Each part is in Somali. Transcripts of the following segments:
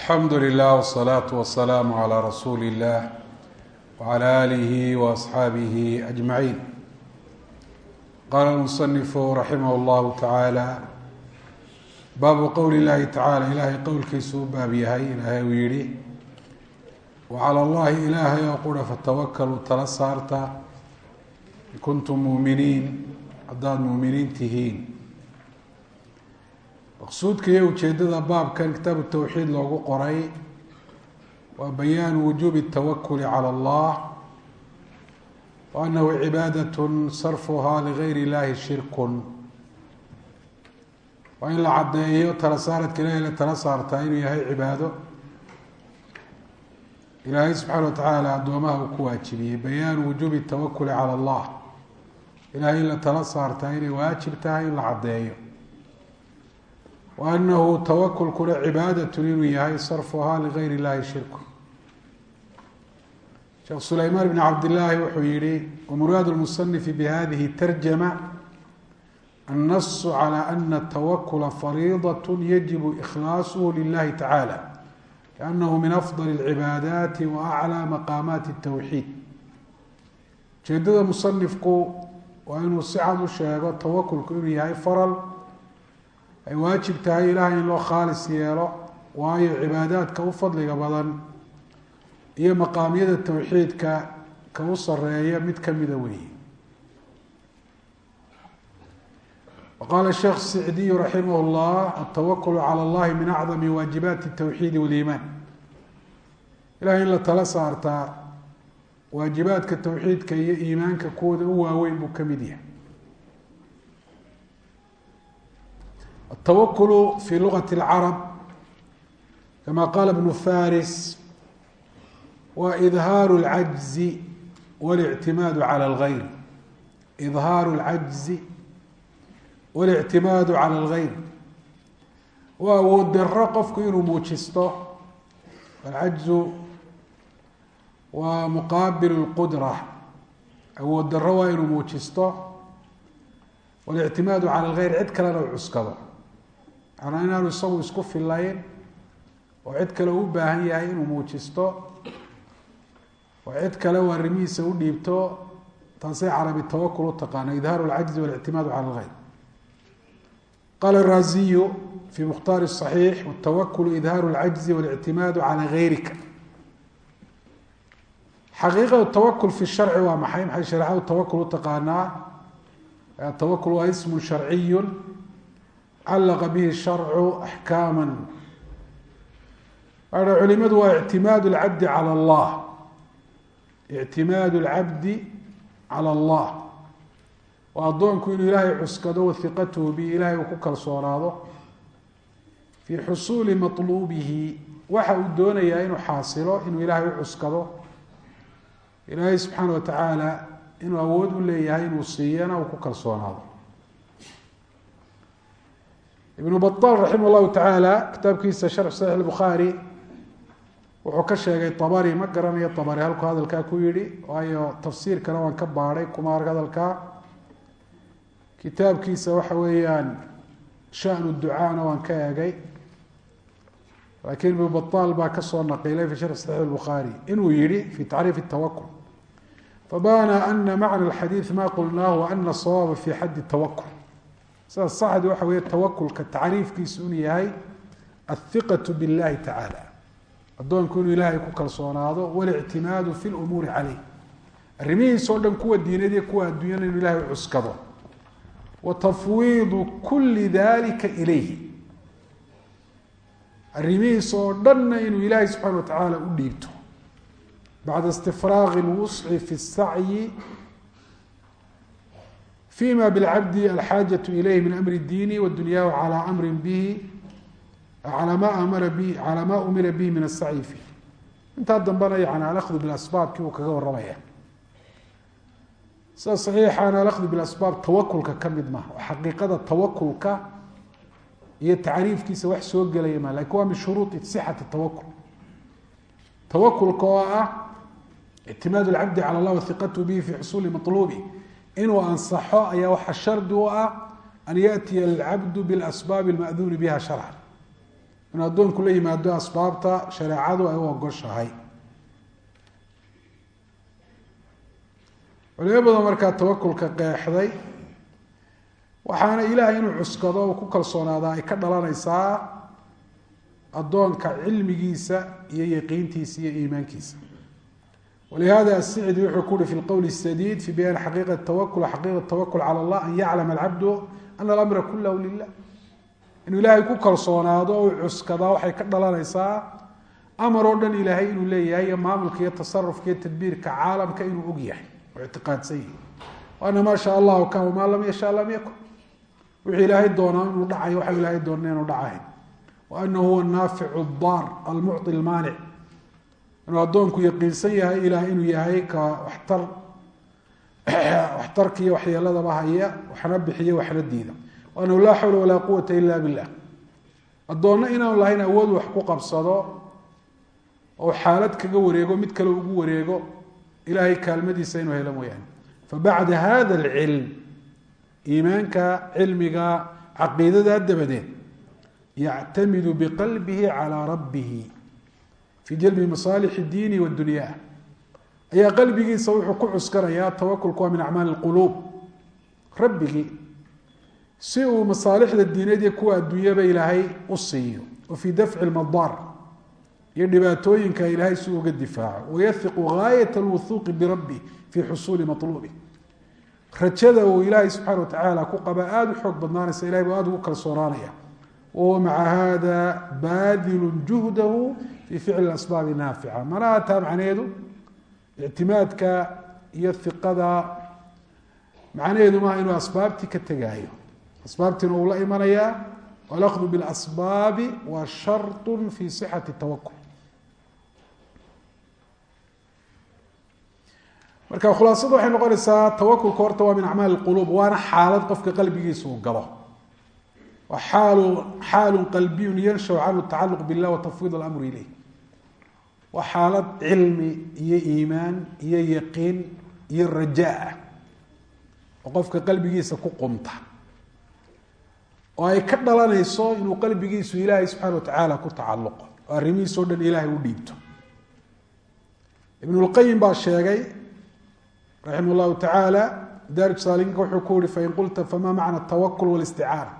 alxamdu lilah wsalaatu wasalaamu calaa rasuuli illah wcala aalihi waasxaabihi ajmaciin qaala lmusanifu raximah llahu tacaala baabu qowli llahi tacala ilaahay qowlkiisu u baab yahay ilaahay uu yihi wacala allahi ilaahay oo qura fatawakkaluu tala saarta. In kuntum muuminiin haddaad muuminiin tihiin maqsuudka iyo ujeedada baabkan kitaabu towxiid loogu qoray waa bayaanu wujuubi اtawakuli calى اllah wa anahu cibaadat sarfuhaa ligayr اllahi shirkun waa in la caddeeyo tala saaradka ilahay la tala saartaa inuu yahay cibaado ilaahay subxaana wa tacaala addoomaha uu ku waajibiyey bayaanu wujuubi اtawakuli calى اllah ilahay in la tala saartaa inay waajib tahay in la caddeeyo wa anahu tawakulkuna cibaadatun inuu yahay sarfuhaa ligayr illahi shirku sheekh sulaymaan bn cabdillaahi wuxuu yihi wamuraad lmusanifi bihadihi tarjama annasu calى ana atawakula fariidaة yajibu ikhlaasuhu lilahi tacala liannahu min afdal اlcibaadaati wa aclى maqaamaati اtowxiid ujeedada musanifku waa inuu si cad u sheego tawakulku inuu yahay faral ay waajib tahay ilaahay in loo khaalis yeelo waayo cibaadaadka u fadliga badan iyo maqaamyada towxiidka ka u sareeya mid kamida weeye. waqaala sheekh sicdiyu raximah llah altawakulu cala allahi min acdami waajibaati tawxiidi waliimaan ilahay in la tala saartaa waajibaadka tawxiidka iyo iimaanka kuwooda u waaweyn buu ka mid yahay التwkل في لغة العرب كما qال بن فاriس wa إظhاar العجز والاعtimaad عlى الغyr إظhاar العجز والاعtimaad عlى الغyr waa awood daro qofku inuu muujisto العجز waa مqaabil الqdرة awood daro waa inuu muujisto والاعtimaad عalى الغyr cid kalena u cuskado macnaa inaanu isagu isku filayn oo cid kale u baahan yahay inuu muujisto oo cid kale u arrimihiisa u dhiibto taasay carabi tawakul u taqaano idhaaru lcajzi walictimaadu cala lgeyr qaala raaziyu fi mukhtaari saxiix watawakulu idhaaru lcajzi walictimaadu calaa gayrika xaqiiqadu tawakul fi sharci waa maxay? Maxay shareecadu tawakul u taqaanaa? Tawakul waa ismun sharciyun callaqa bihi sharcu axkaama a culimadu waa ictimaad lcabdi cala allah ictimaad lcabdi cala allah waa addoonku inuu ilaahay cuskado wahiqatuhu bi ilahay uu ku kalsoonaado fii xusuuli maluubihi waxa uu doonayaa inuu xaasilo inuu ilaahay u cuskado ilaahay subxaana wa tacaala inuu awood u leeyahay inuu siiyana uu ku kalsoonaado ibnu baal raximah llahu tacaala kitaabkiisa sharx saxiix bukhaari wuxuu ka sheegay abari ma garanayo abari halkuu hadalkaa ku yihi waayo tafsiirkana waan ka baadhay kuma arg hadalkaa kitaabkiisa waxa weeyaan shanu ducaana waan ka egay laakiin ibnu baal baa ka soo naqilay fi sharx saxiix bukhaari inuu yihi fi tacriif tawakul fabana ana macna alxadiid ma qulnaahu ana sawaaba fi xaddi tawakul sida saxdi waxa weeye tawakulka tacriifkiisu inuu yahay athiqatu biاllahi tacaala. Addoonku inuu ilaahay ku kalsoonaado walictimaadu fi lumuuri caleyh arrimihiisa o dhan kuwa diinad iyo kuwa adduunyana inuu ilahay cuskado. Wa tafwiidu kuli dalika ilayhi. Arrimihiisa oo dhanna inuu ilaahay subxana wa tacaala u dhiibto. Bacda istifraaqi lwusci fi sacyi fima bاlcabdi alxaajaة ilayh min amri اdiini wاdunyahu calى amri bihi calى ma amara bi calى ma umira bihi min asacyi fiih intaa dambena yani alahdu bilasbaabkii uu kaga waramaya sida saxiixana alahdu bilasbaab tawakulka ka mid maha oo xaqiiqada tawakulka iyo tacriifkiisa wax soo gelaya ma lakin waa min shuruudi sixati tawakul tawakulka oo ah ictimaad اlcabdi calى اllah wahiqatu bihi fi xusuuli maطlubi inuu ansaxo ayaa waxaa shardi u ah an yatiya alcabdu bilasbaabi almaduuni biha sharcan. Inuu addoonku la yimaado asbaabta shareecadu ay u ogoshahay. Culimo badan markaa tawakulka qeexday waxaana ilaahay inuu cuskado uu ku kalsoonaadaa ay ka dhalanaysaa addoonka cilmigiisa iyo yaqiintiisa iyo iimaankiisa. walihada asicdi wuxuu ku uhi fi lqowl الsadiid fi bayaani xaqiiqat tawakul xaqiiqat tawakul calى اllah an yaclama alcabdu ana alamra kulahu lilah inuu ilaahay ku kalsoonaado o cuskadaa waxay ka dhalanaysaa amar oo dhan ilaahay inuu leeyahay iyo maamulka iyo tasarufka iyo tadbiirka caalamka inuu og yahay oo ictiqaadsan yahay ana maa shaa allahu kan wamaa lam yasha lam yakun wuxuu ilaahay doonaa inuu dhacayo waxa ilaahay doona inuu dhacahayn wa anahu huwa naaficu daar almucطi lmaanic inuu addoonku yaqiinsan yahay ilaah inuu yahay ka waxtar waxtarka iyo waxyeeladaba haya waxna bixiya waxna diida. Anahu laa xawla walaa quwata ila billah. Addoonna inaanu lahayn awood wax ku qabsado oo xaalad kaga wareego mid kale ugu wareego ilahay kaalmadiisa inuu helo mooyaane. Fabacda hada alcilm iimaanka cilmiga caqiidada dabadeed yactamidu biqalbihi calaa rabbihi fii jalbi masaalix diini wadunya ayaa qalbigiisa wuxuu ku cuskanayaa tawakulku waa min acmaali quluub rabbigii si uu masaalixda diineed iyo kuwa adduunyaba ilaahay u siiyo wa fii dafci lmadaar iyo dhibaatooyinka ilaahay si uga difaaco. Wayahiqu gaayat alwuhuuqi birabbi fii xusuuli maluubi rajada uu ilaahay subxaana watacaala ku qaba aada u xoog badnaanaysa ilahay buu aada fii ficli asbaabi naafica manaha taa macnaheedu ictimaadka iyo iqada macnaheedu maaha inuu asbaabtii ka tegaayo asbaabtiina uu la imanayaa alahdu bilasbaabi fi tawakul marka khulaasadu waxay noqonaysaa tawakulka horta waa min acmaali quluub waana xaalad qofka qalbigiisa uu galo xaalu qalbiyun yanshaw canhu tacaluq billah watafwiid alamru ilayh waa xaalad cilmi iyo iimaan iyo yaqiin iyo rajaa. Oo qofka qalbigiisa ku qumta oo ay ka dhalanayso inuu qalbigiisu ilaahay subxaana watacaala ku tacaluqo oo arrimihiis o dhan ilaahay u dhiibto. Ibn lqayim baa sheegay raximah llahu tacaala daarij saaliinka wuxuu ku yihi fain qulta fama macna tawakul walisticaana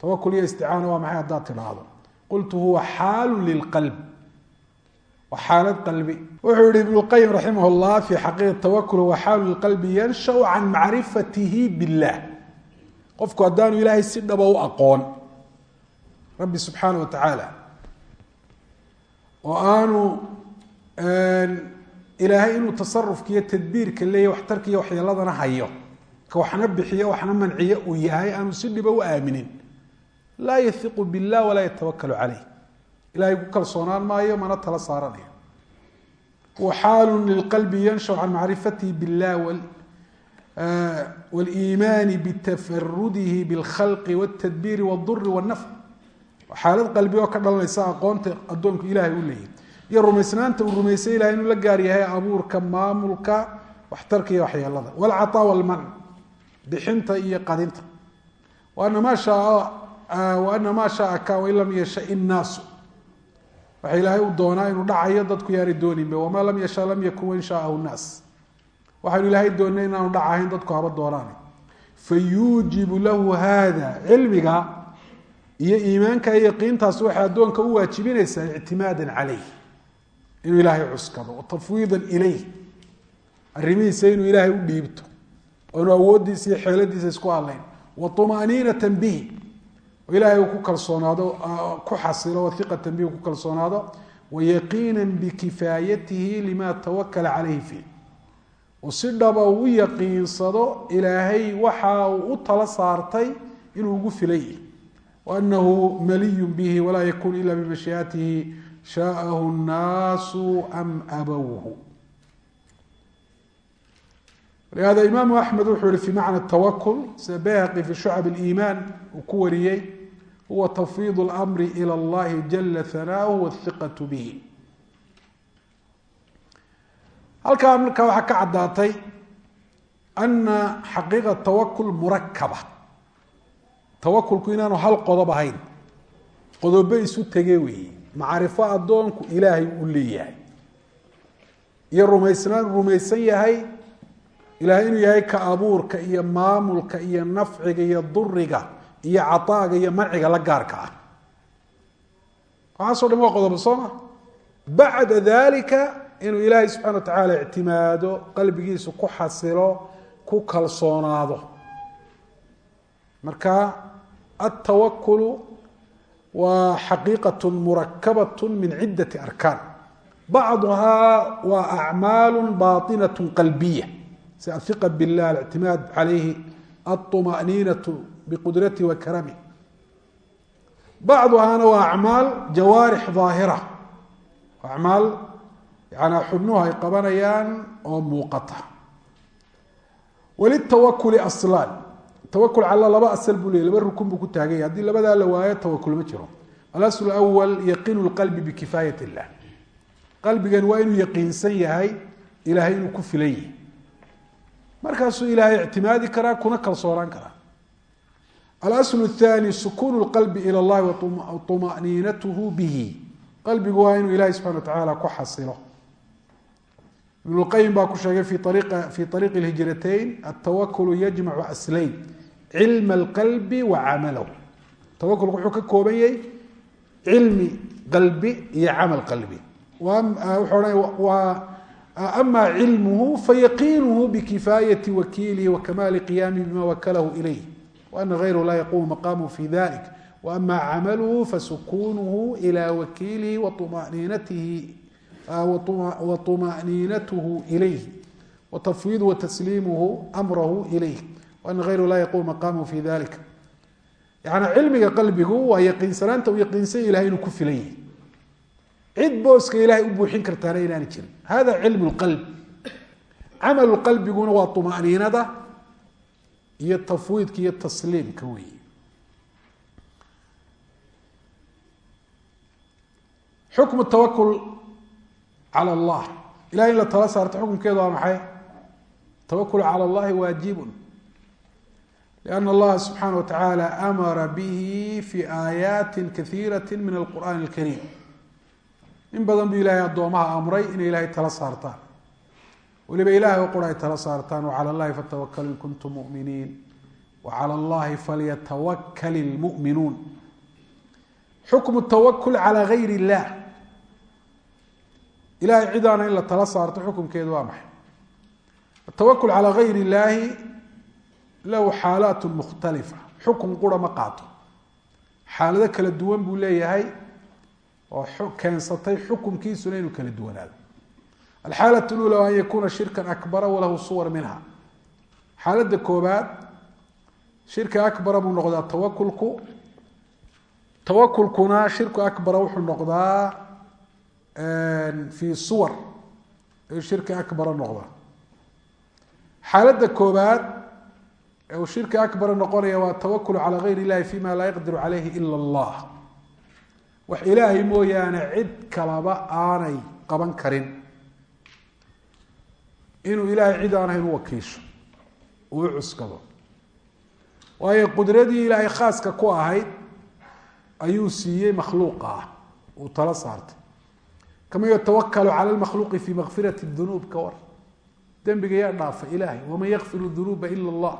tawakul iyo isticaana waa maxay haddaad tidhaahdo? Qultu huwa xaalu lilqalb waa xaalad qalbi. Wuxuu yihi ibn lqayim raximah llah fi xaqiiqi tawakul huwa xaalu lilqalbi yanshau can macrifatihi billah. Qofku haddaanu ilaahay si dhaba u aqoon rabbi subxaana wa tacaala oo aanu ilaahay inuu tasarufka iyo tadbiirka leeya waxtarka iyo waxyeeladana hayo ka waxna bixiyo waxna manciyo uu yahay aanu si dhiba u yatawakalu caleyh ilahay ku kalsoonaan maayo mana tala saaranayo huwa xaalu lilqalbi yanshaw can macrifatihi billah wاliimaani bitafarudihi bاlkhalqi wاtadbiiri wاduri wاnafc xaalad qalbi oo ka dhalanaysa aqoonta addoonku ilahay u leeyahy iyo rumaysnaanta uu rumaysay ilahay inuu la gaar yahay abuurka maamulka waxtarka iyo waxyeelada wاlcaطaa wاlmanc bixinta iyo qadinta ana ma haa ana maa shaaa ka wain lam yasha innaasu waxa ilaahay u doonaa inuu dhacayo dadku yaanay dooninba wamaa lam yasha lam yakun wain shaaahu nnaas waxaanu ilaahay doonay inaanu dhacahayn dadku haba doonaan. Fayuujibu lahu hada cilmiga iyo iimaanka iyo yaqiintaas waxay addoonka u waajibinaysaa ictimaada caleyh inuu ilaahay cuskado watafwiida ilayh. Arrimihiisa inuu ilaahay u dhiibto oonu awooddiisa iyo xeeladiisa isku hadlayn wa طumaaniinata bihi ilaahay ku kalsoonaado ku xasilo wahiqatan bihi ku kalsoonaado wayaqiina bikifaayatihi lima tawakala caleyhi fiih. Oo si dhaba uu yaqiinsado ilaahay waxa uu u tala saartay inuu ugu filay. Waanahu maliyu bihi walaa yakun ila bimashiiatihi shaaahu nnaasu am abowhu lihada imaamu axmed wuxuu yihi fi macna tawakul sida bayhaqi fi shucab اliimaan uu ku wariyey huwa tafwiid اlmri ilى اllahi jala hanaahu wاhiqaة bihi halkaa markaa waxaa ka caddaatay ana xaqiiqa tawakul murakaba tawakulku inaanu hal qodob ahayn qodobo isu tege weeye macrifo addoonku ilaahay u leeyahay iyo rumaysnaan rumaysan yahay ilahay inuu yahay ka abuurka iyo maamulka iyo nafciga iyo duriga iyo caaaga iyo manciga la gaarka ah waxaaso dhan waa qodobo soo ma bacda dalika inuu ilaahay subxana wa tacaala ictimaado qalbigiisu ku xasilo ku kalsoonaado marka altawakulu waa xaqiiqat murakabat min ciddati arkaan bacduhaa waa acmaal baطinaة qalbiya si ahiqa biاllah alictimaad calayhi aلطmaأniinaة biqudratihi wa bacduhaana waa acmaal jawaarix ظaahira acmaal yana xubnuhu ay qabanayaan oo muuqata. Wlitawakuli aslaan tawakul cala laba asal buu ley laba rukun buu ku taaganya haddii labadaa la waayo tawakul ma jiro. Alasl awal yaqiinu lqalbi bikifaayat illah. Qalbigan waa inuu yaqiinsan yahay ilahay inuu ku filan yahay. Markaasuu ilaahay ictimaadi karaa kuna kalsoonaan karaa alasl الthani sukun اlqalbi ilى اllahi waطuma'niinatuhu bihi qalbigu waa inuu ilahay subxana wa tacaala ku xasilo ibn اlqayim baa ku sheegay fi ariiqi اlhijratayn altawakulu yajmacu aslayn cilma اlqalbi wa camalahu tawakulku wuxuu ka kooban yahay cilmi qalbi iyo camal qalbi ama cilmuhu fayaqiinuhu bkifaayati wakiilihi wakamaali qiyaamihi bima wakalahu ilayh waana غayru laa yaqumu maqamuhu fi dalik waama camaluhu fasukunuhu ilى wakiilihi waطmaninatihi waطmaأniinatuhu ilayh watafwiid watasliimuhu amrahu ilayh waana غayru laa yaqumu maqamuhu fi dalik yani cilmiga qalbigu waa yaqiinsanaanta uu yaqiinsan ilahay inuu ku filan yahay cid booska ilahay u buuxin kartaana inaana jirin hada cilm اlqalb camal qalbiguna waa طmaأniinada iyo tafwiidka iyo tasliimka weeye xukmu tawakul cala allah. Ilahay in la tala saarto xukumkeedu waa maxay? Tawakul cala allahi waajibun. Liana allaha subxaana wa tacaala amara bihi fi aayaati kaiirati min alqur'aani alkariim in badan buu ilahay addoomaha amray inay ilahay tala saartaan weliba ilahay qura ay tala saartaan wacala allahi fatawakalu in kuntum muminiin. Wacala allahi falyatawakal lmuminuun xukmu tawakul calaa gayr illah ilahay cidaana in la tala saarto xukumkeedu waa maxay? Atawakul calaa gayr illaahi lahu xaalaat mukhtalifa. Xukun qura ma qaato. Xaalado kala duwan buu leeyahay oo keensatay xukumkiisuna inuu kala duwanaado alxaalaة اlula an yakuna shirka akbara walahu suwar minha xaaladda koobaad shirka akbara buu noqdaa tawakulku tawakulkuna shirku akbara wuxuu noqdaa fi suwar ayuu shirki akbara noqdaa xaaladda koobaad ee uu shirki akbara noqonaya waa tawakul calى gayr اllahi fima laa yaqdiru calayhi ila اllah wax ilaahay mooyaane cid kalaba aanay qaban karin inuu ilaahay cid aan ahayn u wakiisho uu u cuskado. Waayo qudradii ilaahay khaaska ku ahayd ayuu siiyey makhluuqa ah uu tala saartay. Kama yatawakalu cala lmakhluuqi fi makfirati dunuub ka war. Dembiga yaa dhaafa ilaahay waman yakfiru dunuuba ila allah.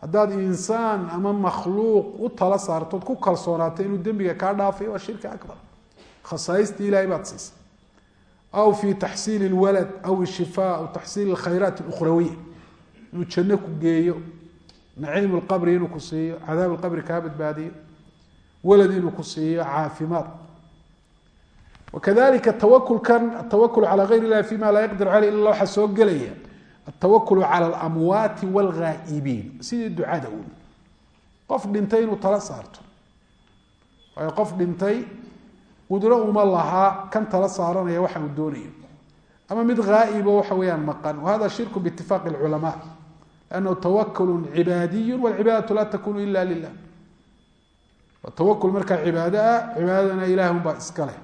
Haddaad insaan ama makhluuq u tala saartood ku kalsoonaato inuu dembiga kaa dhaafay waa shirki akbar. Khasaaistii ilahay baad siisay aw fi taxsiili lwalad aw ishifaa aw taxsiili alkhayraat اlukhrawiya inuu janno ku geeyo naciim lqabri inuu ku siiyo cadaab lqabri kaa badbaadiyo walad inuu ku siiyo caafimaad wakadalika tawakulkan atawakul calى gayr illahi fima laa yaqdir caleyh illa waxaa soo gelaya altawakul calى alamwaati wاlghaa'ibiin sidii ducada un qof dhintay inuu tala saarto waayo qof dhintay qudro uma lahaa kan tala saaranaya waxa uu doonayo ama mid haa'ibo waxa weeyaan maqan. Wahada shirku biitifaaqi اlculama lannahu tawakul cibaadiyu wاlcibaadatu laa takunu ila lilah tawakul markaa cibaado ah cibaadadana ilaah un baa iska leh.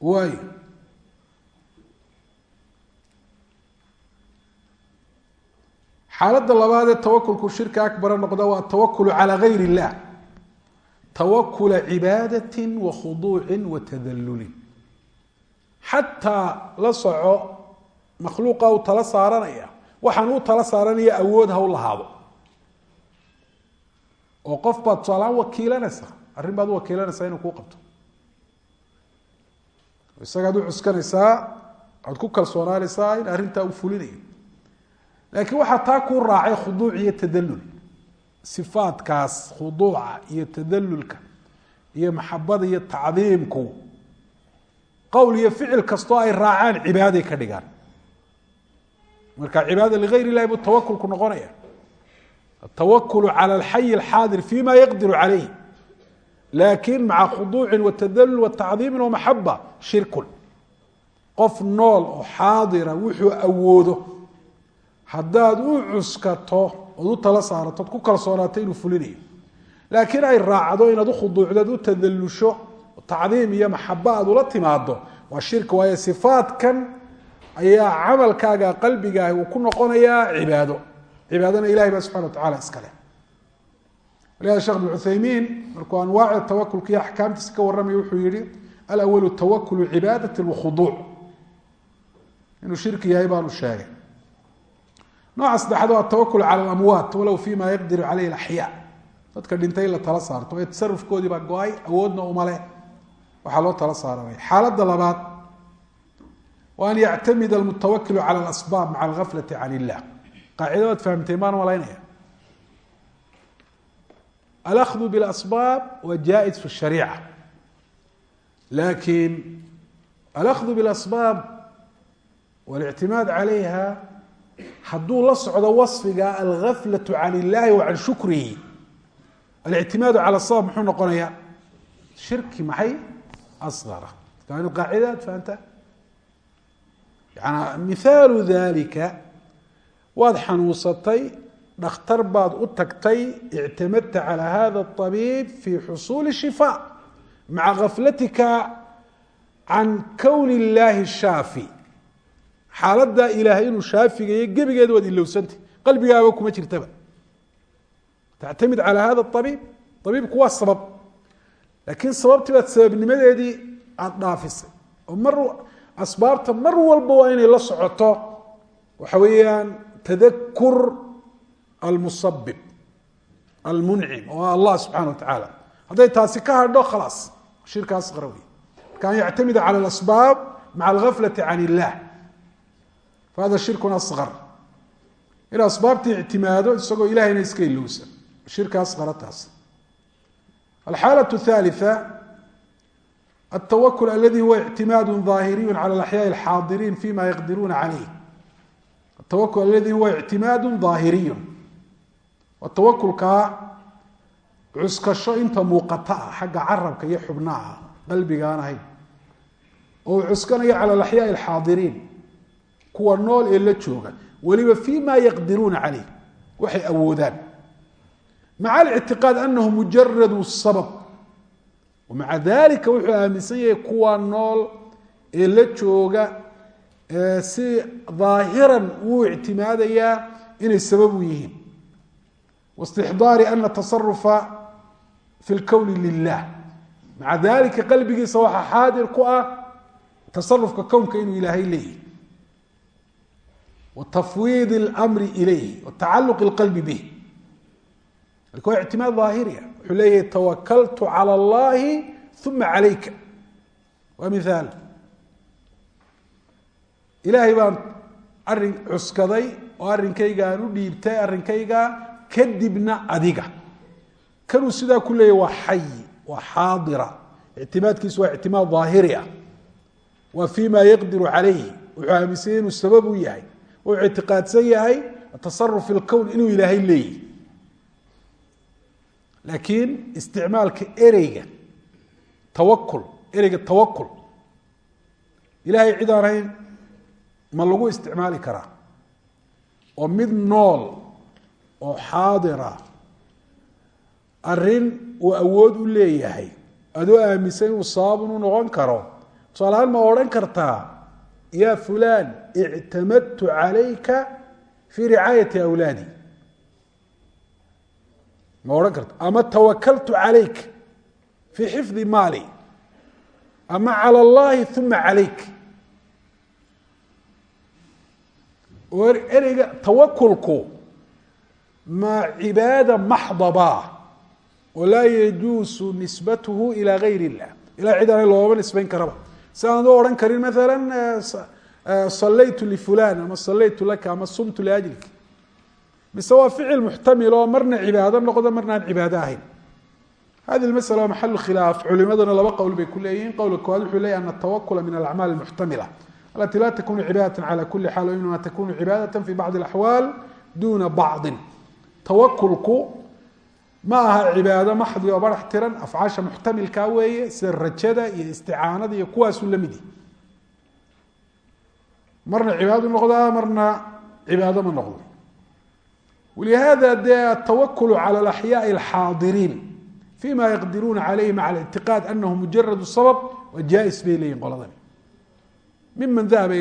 Waayo. Xaaladda labaad ee tawakulku shirka akbara noqda waa atawakulu calaa gayr illah tawakula cibaadati wa khuduucin wa tadallulin. Xataa la soco makhluuqa uu tala saaranaya waxaan uu tala saaranaya awood ha u lahaado. Oo qof baad tusaalahaan wakiilanaysaa arrin baad u wakiilanaysaa inuu kuu qabto. Isagaad u cuskanaysaa waxaad ku kalsoonaanaysaa in waxaa taa kuu raacay khuduuc iyo tadallul sifaadkaas khuduuca iyo tadallulka iyo maxabada iyo tacdiimku qowl iyo ficil kastoo ay raacaan cibaaday ka dhigaan. Marka cibaada ligayr illahi buu tawakulku noqonaya atawakulu cala alxayi alxaadir fima yaqdiru calayh laakin maca khuduucin watadallul watacdiimin wamaxaba shirkun. Qof nool oo xaadira wuxuu awoodo haddaad u cuskato ood u tala saarato od ku kalsoonaato inuu fulinayo. Laakiin ay raacdo inaad ukhuduucdood u tadallusho tacdiim iyo maxaba ula timaado waa shirki waayo sifaadkan ayaa camalkaaga qalbigaahi uu ku noqonayaa cibaado. Cibaadana ilahay baa subxana wa tacala iskale walihada shekh bn markuu anwaaci tawakulka iyo axkaamtiisa ka warramaya wuxuu yihi alawalu tawakulu cibaadati wakhuduuc inuu shirki yahay baanu sheegay nooca saddexaad waa atawakul cala alamwaat walow fima yaqdiru caleyhi alaxyaa dadka dhintay in la tala saarto ee tasarufkoodii baa go'ay awoodna umale waxaa loo tala saaranaya xaaladda labaad wa an yactamid almutawakilu cala alasbaab maca algaflati can illah. Qaacida waad fahamteen baan malaynaya? Alahdu bilasbaab waa jaa-is fi shariica. Lakin alahdu bilasbaab walictimaad calayha hadduu la socdo wasfiga algaflatu can illahi wa can shukrihi alictimaadu cala sabab muxuu noqonaya shirki maxay asgara qaacida ad fahamta yana mihaalu dalika waad xanuunsatay dhakhtar baad u tagtay ictamadta calى hada الطabiib fi xusuuli الshifaa maca gaflatika can kowni اllahi shaafi xaaladaa ilaahay inuu shaafigayo gebigeeda waad ilowsanta qalbigaaba kuma jirtaba. Tactamid calaa hada abiib abiibku waa sabab. Laakiin sababtii baad sababnimadeedii aada dhaafisay oo mar asbaabta mar walba waa inay la socoto waxa weeyaan tadakur almusabib almuncim oo ah allah subxana wa hadday taasi ka hadho khalaas shirkaas qara wey marka an yactamida cala alasbaab maca alghaflati can illah fahada shirkun asqar in asbaabtii ictimaado isagoo ilahayna iska ilowsa shirka asqara taas alxaalaة الثالثة التwkل اladي huwa اعtimaad ظاahiriy calى الأحyاء الxاadiriin fيma yqdiruuna عalayh التwkل اladي huwa اعtimaad ظaahiriy waa tawakulkaa cuskasho inta muuqata ah xagga carabka iyo xubnaha qalbiga aan ahayn oo uu cuskanaya calى الأحyاء الxaadiriin kuwa nool ee la jooga weliba fi ma yaqdiruuna waxay awoodaan. Maca alictiqaad anahu mujaradu sabab maca dalika wuxuu aaminsan yahay kuwa nool ee la jooga si aahiran wuu ictimaadayaa inay sababu yihiin. Wastixdaari ana tasarufa fi lkowni lilah maca dalika qalbigiisa waxaa xaadir ku ah tasarufka kownka inuu ilaahay leeyahy wa tafwiid اlmri ilayh wa tacaluq اlqalbi bih waa ictimaad ظaahiriya wuxuu leeyahay tawakaltu calى اllahi uma calayka waa mihaal ilaahay baan arin cuskaday oo arrinkayga aan u dhiibtay arrinkayga kadibna adiga kanuu sidaa ku leeyahy waa xay waa xaadira ictimaadkiisu waa ictimaad ظaahiri ah waa fi ma yaqdiru calayh wuxuu aaminsanyay inuu sabab u yahay wuxuu ictiqaadsan yahay tasaruf fi inuu ilaahay leeyahy laakiin isticmaalka ereyga tawakul ereyga tawakul ilahay cid aan ahayn ma lagu isticmaali karaa. Oo mid nool oo xaadira arrin uu awood u leeyahay adoo aaminsan inuu sababun u noqon karo. Tusaalahaan ma odhan kartaa yaa fulaan ictamadtu calayka fii ricaayati awlaadi ma odhan karto ama tawakaltu calayk fii xifdi maali ama calى اllahi uma calayk oo ereyga tawakulku ma cibaada maxdaba oo laa yajuusu nisbathu ilى gayr اllah ilah cid aana looma nisbayn karaba si aan u odhan karin maala salaytu lifulan ama salaytu laka ama sumtu liajlik mise waa ficil muxtamil oo marna cibaado noqdo marna aan cibaado ahayn. Hadi masla waa maxalu khilaaf. Culimaduna laba qowl bay ku leeyihiin qowlka koowaad wuxuu leeyay ana atawakula min alacmaal muxtamila alati la takunu cibaadata cala kuli xaal inama takunu cibaadata fi bacdi اlaxwaal duna bacdi tawakulku ma aha cibaado maxdi oo barax tiran afcaasha muxtamilkaa weeye sida rajada iyo isticaanada iyo kuwaasuu la midi. Marna cibaado noqdaa marna cibaado ma noqdo. Walihada dee atawakulu cala alaxyaai alxaadiriin fima yaqdiruuna calayhi maca alictiqaad anahu mujarad sabab waa jaa-is bay leeyihiin qoladani. Miman dahaba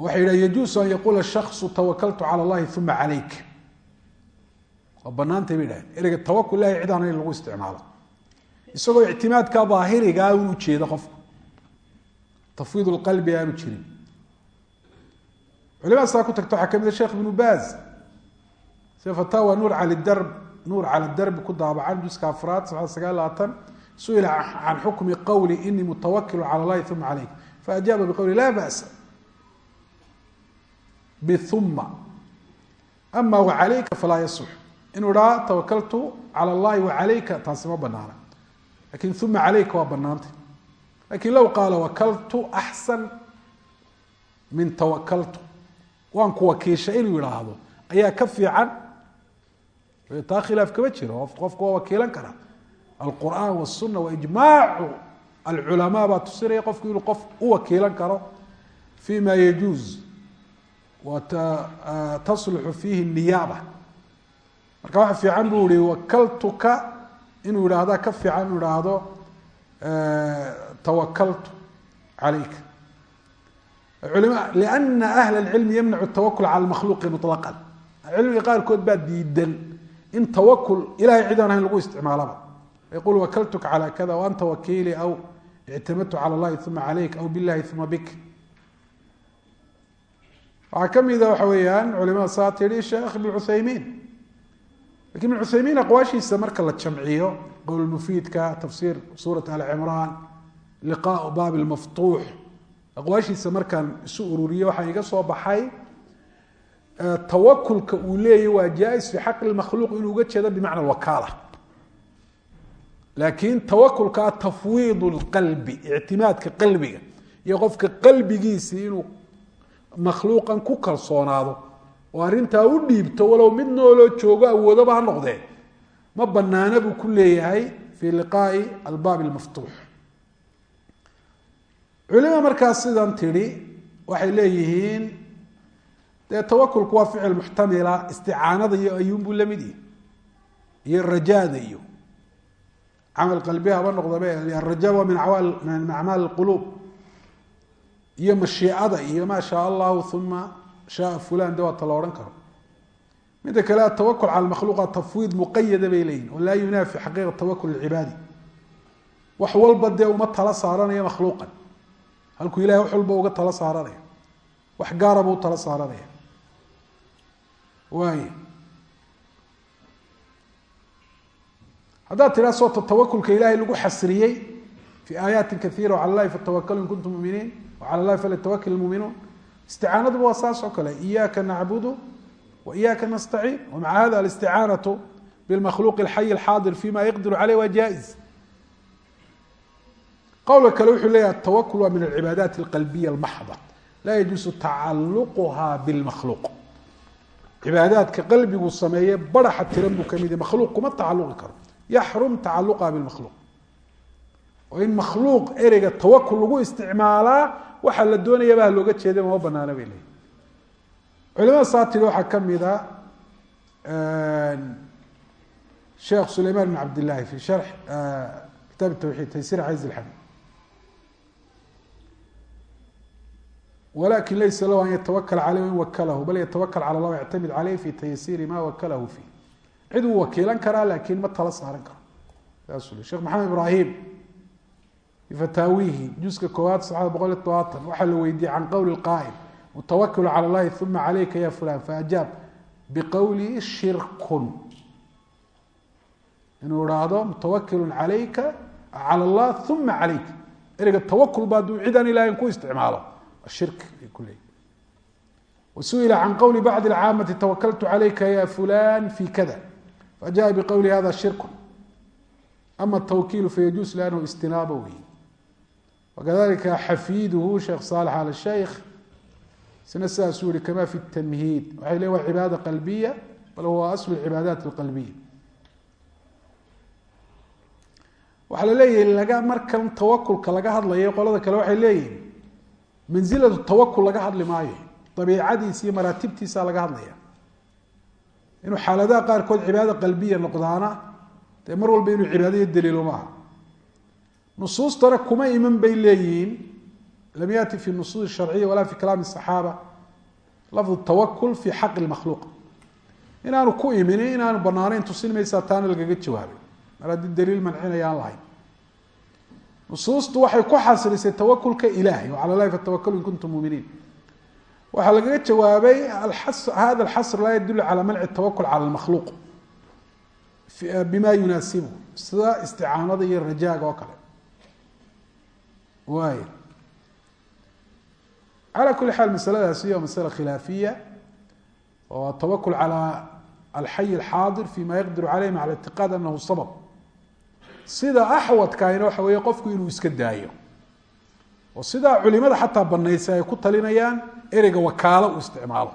waxay yidhah yajuusu an yaquula shaksu tawakaltu cala allahi uma calayk. Waa banaantay bay dhaheen ereyga tawakul ilahi cid aan in lagu isticmaalo. Isagoo ictimaadka daahirigaa ah u ujeeda qofku. Tafwiid lqalbi aanu jirin. Culimada saa ku tagta waxaa ka mid ah a sheekh ibnu baaz. Sida fataawa nuur cali darb nuur cali darb ku daabacan juska afraad sabxad sagaal labaatan su'ila can xukmi qowli inii mutawakilu cala allahi uma calayk. Faajaaba biqowli laa ba'sa buma ama wacalayka falaa yasux inuu idhaa tawakaltu cala allahi wacalayka taasi ma banaana. Lakin uma calayka waa banaantay. Lakin low qaala wakaltu axsan min tawakaltu waan ku wakiishay inuu yidhaahdo ayaa ka fiican? Taa khilaaf kama jiro. Qofku waa wakiilan karaa. Alqur'aan wasuna waijmaacu alculamaa baa tusinaya qofku inuu qof u wakiilan karo tasluxu fiihi niyaaba marka waxa fiican buu ihi wakaltuka inuu yidhaahda ka fiican inuu idhaahdo tawakaltu calayka lana ahla اlcilmi yamnacu tawakul cala makhluuqi muطlaqan cilmiga qaarkood baa diidan in tawakul ilahay cid aan ahayn lagu isticmaalaba yaqul wakaltuka calى kada waanta wakiili aw ictamadtu calى اllahi uma calayk aw biاllahi uma bik waxaa ka mida waxa weeyaan culimada saa tihi sheekh ibn cuthaymiin. Lakin ibn cuthaymiin aqwaashiisa marka la jamciyo qowl mufiidka tafsiir suurat al cimraan liqaau baab lmaftuux aqwaashiisa markaan isu ururiyo waxaa iga soo baxay tawakulka uu leeyahy waa jaa-is fi xaqi lmakhluuq inuu uga jeedo bimacna wakaala laakiin tawakulkaa tafwiid lqalbi ictimaadka qalbiga iyo qofka qalbigiisii inuu makhluuqan ku kalsoonaado oo arrintaa u dhiibto walow mid nooloo joogo awoodaba ha noqdee. Ma banaana buu ku leeyahay fii liqaai albaab lmaftuux culima markaas sidan tidhi waxay leeyihiin dee tawakulku waa ficil muxtamila isticaanada iyo ayuunbuu la mid ihi iyo rajaada iyo camal qalbi haba noqdabe araja waa min acmaal quluub iyo mashiicada iyo maa shaa allahu uma shaaa fulan de waata la odhan karo. Midda kale atawakul cala makhluuqa tafwiid muqayada bay leeyihiin oo laa yunaafi xaqiiqa tawakul lcibaadi wax walba dee uma tala saaranayo makhluuqan. Halkuu ilahay wax walba uga tala saaranaya. Wax gaara buu tala saaranaya. Waay haddaad tidhaa soota tawakulka ilaahay lagu xasriyey fi aayaati kaiira cala llahi fatawakalu in kuntum muminiin wcala llahi falyatawakal lmuuminuun isticaanaduba waa saas oo kale iyaaka nacbudu wa iyaaka nastaciin wamaca hada alisticaanatu bilmakhluuqi alxayi alxaadir fima yaqdiru caleyh waa jaa-is qowlka kale wuxuu leeyahy atawakul waa min alcibaadaat alqalbiya almaxda laa yajuusu tacaluquha bilmakhluuq cibaadaadka qalbigu sameeye baraxa tiran buu ka mid yahy makhluuq kuma tacaluqi karo yaxrum tacaluqha bilmakhluuq oo in makhluuq ereyga tawakul lagu isticmaalaa waxaa la doonayaba ha looga jeeda mama banaana bay leeyihiin culimada saa tiri waxaa ka mida sheekh sulayman bn cabd fi sharx kitaab tawxiid taysir caiz ilxamid walakin laysa lahu an yatawakal caleyh in wakalahu bal yatawakal cala allah yactamid caleyh fi taysiiri ma wakalahu fiih cid uu wakiilan karaa laakiin ma tala saaran karo. Saasuu le shekh maxamed ibraahim fi fataawihi juska koowaad saxada boqol iyo todobaatan waxaa la weydiiyey can qowli qaa'il mutawakilu cala allahi uma caleyka ya fulan faajaab biqowlihi shirkun inuu ihaahdo mutawakilu calayka cala allah uma caleyka ereyga tawakul ba hadduu cidan ilahayn ku isticmaalo shirk ay ku leeyihi wasuئila can qowli bacdi اcaamati tawakaltu calayka ya fulan fi kada fajaءa bqowli hada shirku ama الtawkiil fayajuus lanhu istinaaba wey wkadalika xafiiduhu sheekh saalax al shaykh isna sidaasuu yihi kama fi tamhiid waxay leeyin waa cibaada qalbiya bal huwa aslu cibaadaat alqalbiya waxaa la leeyahay laga markan tawakulka laga hadlayo qolada kale waxay leeyihiin mansilatu tawakul laga hadli maayo dabiicadiisa iyo maraatibtiisa laga hadlaya inuu xaaladaha qaarkood cibaada qalbiya noqdaana dee mar walba inuu cibaadayo daliilo maaha nusuustana kuma iman bay leeyihiin. Lam yati fi nusuus sharciya walaa fi kalaami saxaaba. Lafdu tawakul fi xaqi makhluuq inaanu ku imini inaanu banaanayn tusin maysaa taana lagaga jawaabay mar haddii daliil mancinaya lahayn. Nusuustu waxay ku xasirisay tawakulka ilahay cala lahi fatawaklu in kuntum muminiin waxaa lagaga jawaabay hada alxasr laa yadulu cala manci tawakul cala lmakhluuq bima yunaasibu sida isticaanada iyo rajaaga oo kale waay ala kuli xaal masaladaasi waa masala khilaafiya oo tawakul calaa alxay alxaadir fima yaqdiru caleyh maca lictiqaad anahu sabab. Sida axwadkaahina waxa weeye qofku inuu iska daayo oo sidaa culimada xataa banaysa ay ku talinayaan ereyga wakaalo uu isticmaalo.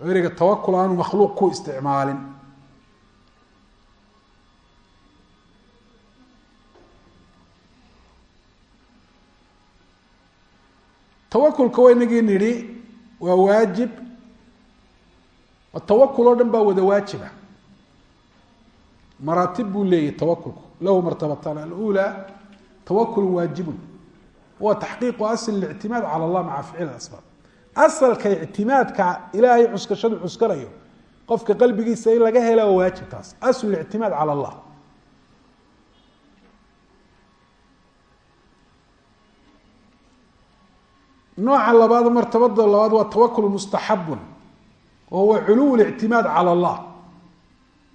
Oo ereyga tawakul aanu makhluuq ku isticmaalin. tawakulka waa inagii nidhi waa waajib tawakul oo dhan baa wada waajiba maraatib buu leeyahy tawakulku lahu martabatan alula tawakul waajibun huwa taxqiiqu asl اlictimaad calى اllah maca ficil asbaab asalka ictimaadka ilaahay cuskashadu cuskanayo qofka qalbigiisa in laga hela waa waajib taas asl اlictimaad calى اllah nooca labaad martabada labaad waa tawakul mustaxabun oo wa culuw lictimaad cala allah.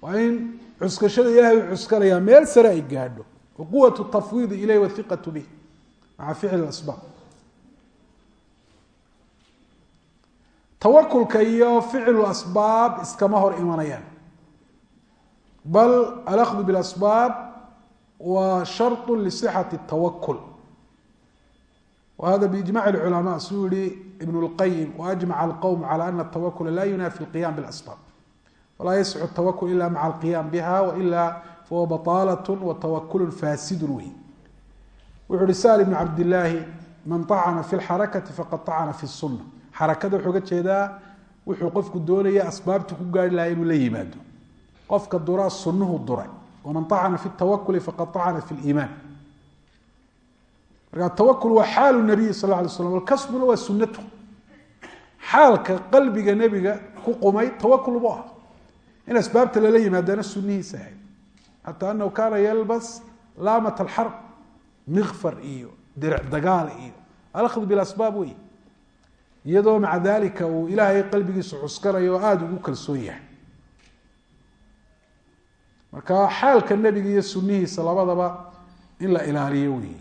Waa in cuskashada ilahay u cuskanayaa meel sare ay gaadho. Quwatu tafwiidi ileyh wathiqatu bih maca ficli asbaab. Tawakulka iyo ficlu asbaab iskama hor imanayaan. Bal alakdu bilasbaab waa sharط lisixati اtawakul whada biijmac اculama suu yihi ibn اlqayim waajmaca اlqowm calى ana الtawakula la yunafi اlqiyam bاlasbaab walaa yasixu الtawakul ila maca alqiyam biha waila fahuwa baطaalaة watawakul faasidu wey wuxu uhi sal ibn cabdillaahi man acana fi lxarakati faqad acana fi sunna xarakada wuxuu ga jeedaa wuxuu qofku doonaya asbaabta ku gaari lahaa inuu la yimaado qofka duraa sunuhu duray waman acana fi tawakuli faqad acana fi liimaan marka tawakul waa xaalu nabiyi sal lay slam alkasbuna waa sunatu xaalka qalbiga nebiga ku qumay tawakul bu ah in asbaabta lala yimaadana sunihiisa ahayd. Xataa anahu kaana yalbas laamat alxarb mikfar iyo diric dagaal iyo alkhd bilasbaab wey iyadoo maca dalika uu ilaahay qalbigiisa cuskanayo oo aada ugu kalsoon yahay. Marka xaalka nebiga iyo sunihiisa labadaba in la ilaaliyo wey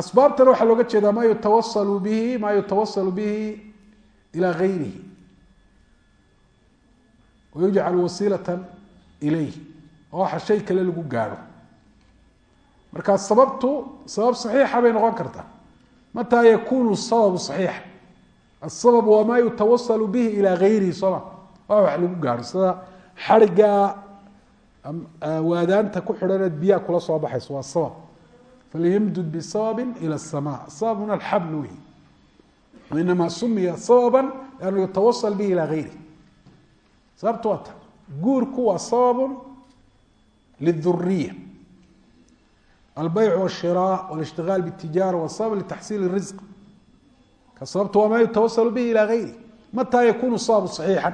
asbaabtan waxaa looga jeedaa ma yutawasalu bihi ma yutawasalu bihi ilaa gayrihi wayujcalu wasiilatan ilayh oo waxa shay kale lagu gaadho markaa sababtu sabab saxiixa bay noqon kartaa mataa yakunu sababu saxiixa asabab waa maa yutawasalu bihi ilaa gayrihi sooma waa wax lagu gaadho sida xarigaa waadaanta ku xidhan biyaha kula soo baxayso waa sabab falyamdud bisababi ilى الsma sabab min alxabl wey inama sumiya sababa lanu yutawasal bihi ilى gayri sababtu waa ta guurku waa sabab liduriya albeyc washirا wاlاshtigaal bالtijaara wsabab litaxsiil الrisq ka sababta waa ma yutawasalu bihi ilى gayri mataa yakunu sababu صaxiixa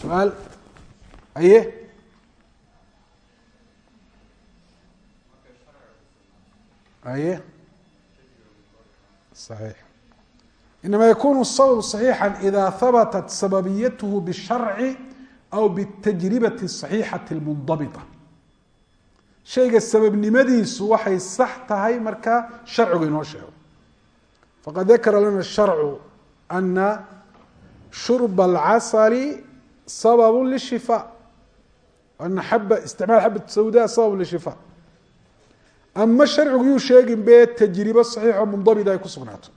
su-aal aye aye صaxiix inama yakunu الsabب صaxiixa إida habatat sababiyatه bالsharci aw bالtajribaةi الصaxiixaةi الmundabiطة shayga sababnimadiisu waxay sax tahay marka sharcigu inoo sheego faqad dakara lana الsharcu ana shurba اlcasl sabab lلshifاء ana ab isticmaal xabat sawda sabab lلshifاء ama sharcigu yuu sheegin be tajribo صaxiixo mundabita ay ku sugnaato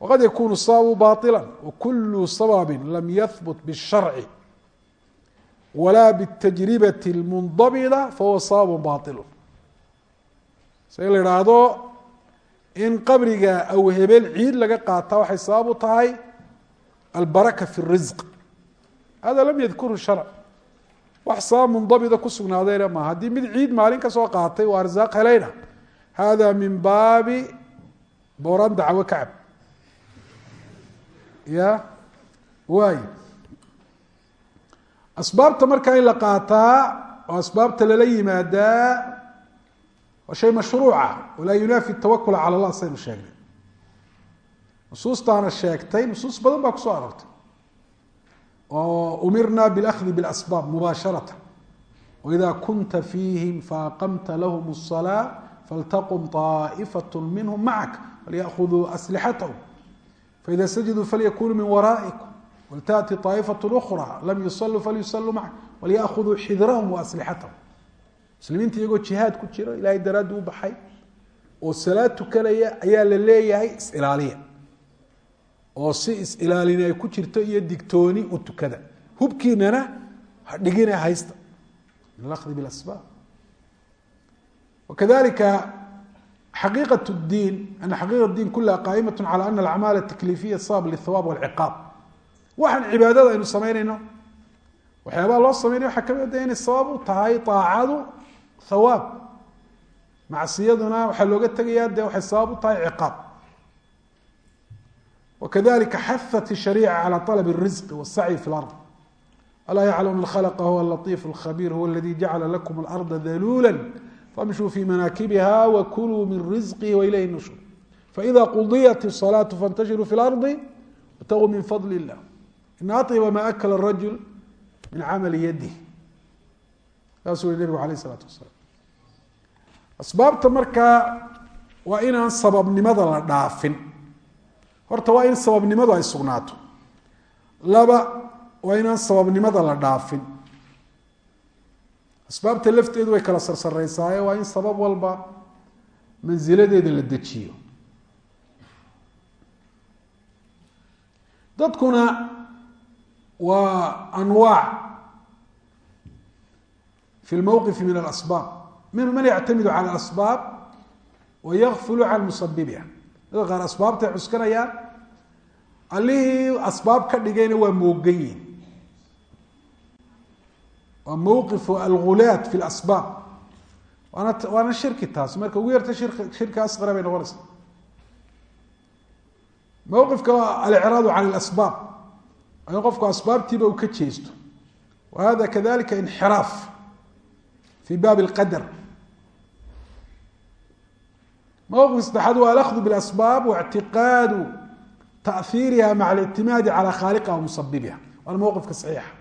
wqad yakunu sababu baطila wkulu sababi lam yahbut bالsharci wala bالtajribaة اlmundabita fahuwa sabab baطilu se la ihaahdo in qabriga aw hebel ciid laga qaata waxay sabab u tahay albaraka fi الrisq hada lam yadkuru sharc wax sabab mundabita ku sugnaadayna ma. Haddii mid ciid maalin ka soo qaatay oo arsaaq helayna. Hada min baabi booran dacwo kacab. Ya? Waay. Asbaabta markaa in la qaataa oo asbaabta lala yimaadaa waa shay mashruuca. Walaa yunaafi tawakula cala allah saynu sheegnay. Nusuustaana sheegtay nusuus badan baa ku soo aroortay oo umirna bilahdi bilasbaab mubaasharata waida kunta fiihim faaqamta lahum الصalaaة faltaqum طaaئfaة minhm macak falyaأkhuduu aslixatahum faida sajaduu falyakunuu min waraa'ikum waltaأti طaaئfaة أkrى lam yusaluu falyusaluu macak walyaأkhuduu xidrahm وaslixatahum muslimiinta iyagoo jihaad ku jiro ilahay daraaddi u baxay oo salaad tukanaya ayaa la leeyahay is-ilaaliya oo si is-ilaalini ay ku jirto iyo digtooni u tukada. Hubkiinana hadhigina haysta. Minlakdi bilasbaab. Wakadalika xaqiiqat diin ana xaqiiqat diin kulaha qaa'imat cala ana alacmaal atakliifiya sabab lihawaab walciqaab. Waxaan cibaadada aynu samaynayno. Waxyaabaha loo samaynaya waxaa ka mid ah a sabab u tahay taacadu thawaab. Macsiyaduna waxaa looga tegayaa dee waxay sabab u tahay ciqaab. وkذلika xaثت الشhريcة عlى طلب الرزق والسعي في الأرض alا yعلم من khلق هو اللطيف الخبير هو الذي جعل لكم الأرض ذلولا فامشوا في مناكبها وكلوا من رزقه وإليه النشور فإذا قضيت الصلاة فانتشروا في الأرض وابتغوا من فضل الله إن أطيب ما أكل الرجل من عمل يده saasuu yihi nebigu alayه الصلاaةu wasalaam asbaabta markaa waa inaan sababnimada la dhaafin horta waa in sababnimadu ay sugnaato. Laba waa inaan sababnimada la dhaafin. Asbaabta lafteedu way kala sarsareysaaye waa in sabab walba mansiladeeda la dejiyo. Dadkuna waa anwaac fi lmowqifi min alasbaab minhu man yactamidu cala alasbaab wa yakfulu can musabibiha dadka qaar asbaabtay cuskanayaan allihii asbaab ka dhigayna waa moogan yihiin waa mowqifu algulaat fi lasbaab waana waana shirki taas. Marka ugu yarta shirki shirki asqara bay noqonaysa mowqifka alicraadu can اlasbaab in qofku asbaabtiiba uu ka jeesto. Wa hada kadalika inxiraaf fi baabi اlqadar mowqif saddexaad waa alahdu bilasbaab waictiqaadu taأhiiriha maca alictimaadi calى khaaliqiha wa musabibiha waana mowqifka saxiixa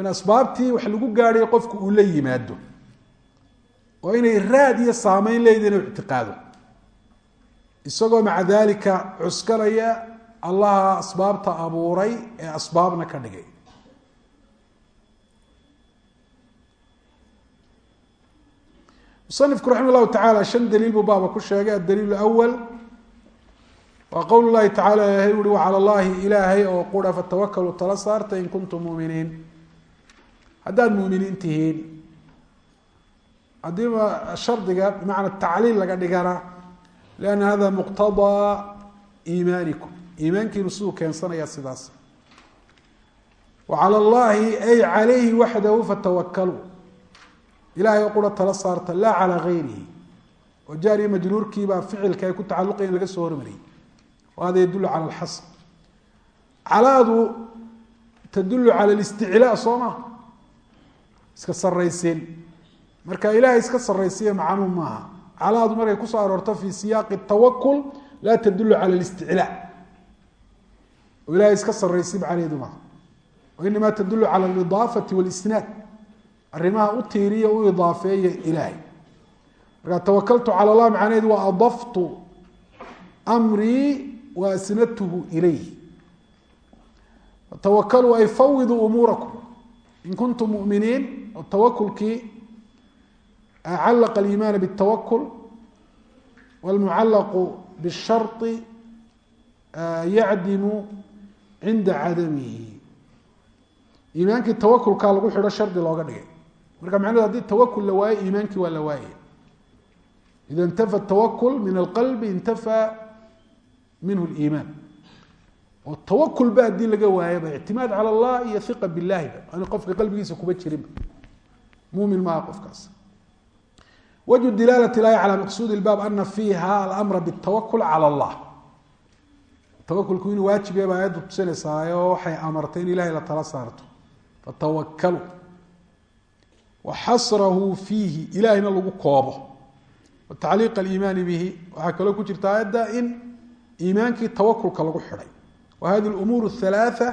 in asbaabtii wax lagu gaadhay qofku uu la yimaado oo inay raad iyo saameyn leeyihiin inuu ictiqaado isagoo maca dalika cuskanaya allaha asbaabta abuuray ee asbaabna ka dhigay musanifku raxima llahu tacala shan daliil buu baaba ku sheegay adaliil awal waa qowl llahi tacala ilahay uri wacala llahi ilaahay oo qura fatawakalu tala saarta in kuntum muminiin. Haddaad muminiin tihiin haddiiba shardiga bimacna tacliil laga dhigana lianna hada muqtadaa iimaanikum. Iimaankiinu siduu keensanaya sidaas. Wa cala allahi ay calayhi waxdahu fatawakaluu ilahay oo qura tala saarta laa calaa gayrihi. oo jaar iyo majruurkiibaa ficilka ay ku tacaluqayan laga soo hormariyey hada yadulu cala alxasr. Calaadu tadulu cala listiclaa soo ma iska saraysiin marka ilahay iska saraysiiya macnuhu maaha. Calaadu markay ku soo aroorto fi siyaaqi tawakul laa tadulu cala listiclaa oo ilahay iska saraysiin macnaheedu maaha. Wainama tadulu cala alidaafati walisnaad arrimaha u tiiriya u idaafeeya ilahay marka tawakaltu cala allah macnaheedu waa adaftu amrii wa asnadtuhu ilayh tawakaluu ay fawiduu umuurakum. In kuntum muminiin tawakulkii callaqa aliimaana bitawakul walmucallaqu bishari yacdimu cinda cadamihi. Iimaankii tawakulkaa lagu xidho shardi looga dhigay marka macnahedu haddii tawakul la waayo iimaankii waa la waayay ida intafa tawakul min alqalbi intafa minhu liimaan oo tawakul ba haddii laga waayaba ictimaad cala allah iyo iqa bilaahiba aan qofka qalbigiisa kuba jirinba mumin maaha qofkaas. Wajhu dilaalat ilahi calaa maqsuud ilbaab ana fiiha almra bitawakul cala allah. Tawakulku inuu waajib yaba aayaddu waxay amartay in ilahay la tala saarto. Fatawakaluu waxasrahu fiihi ilahayna lagu koobo watacliiq اliimaani bihi waxaa kaloo ku jirta aayadda in iimaankii tawakulka lagu xidhay wa hadi اlumuur الثalaaثة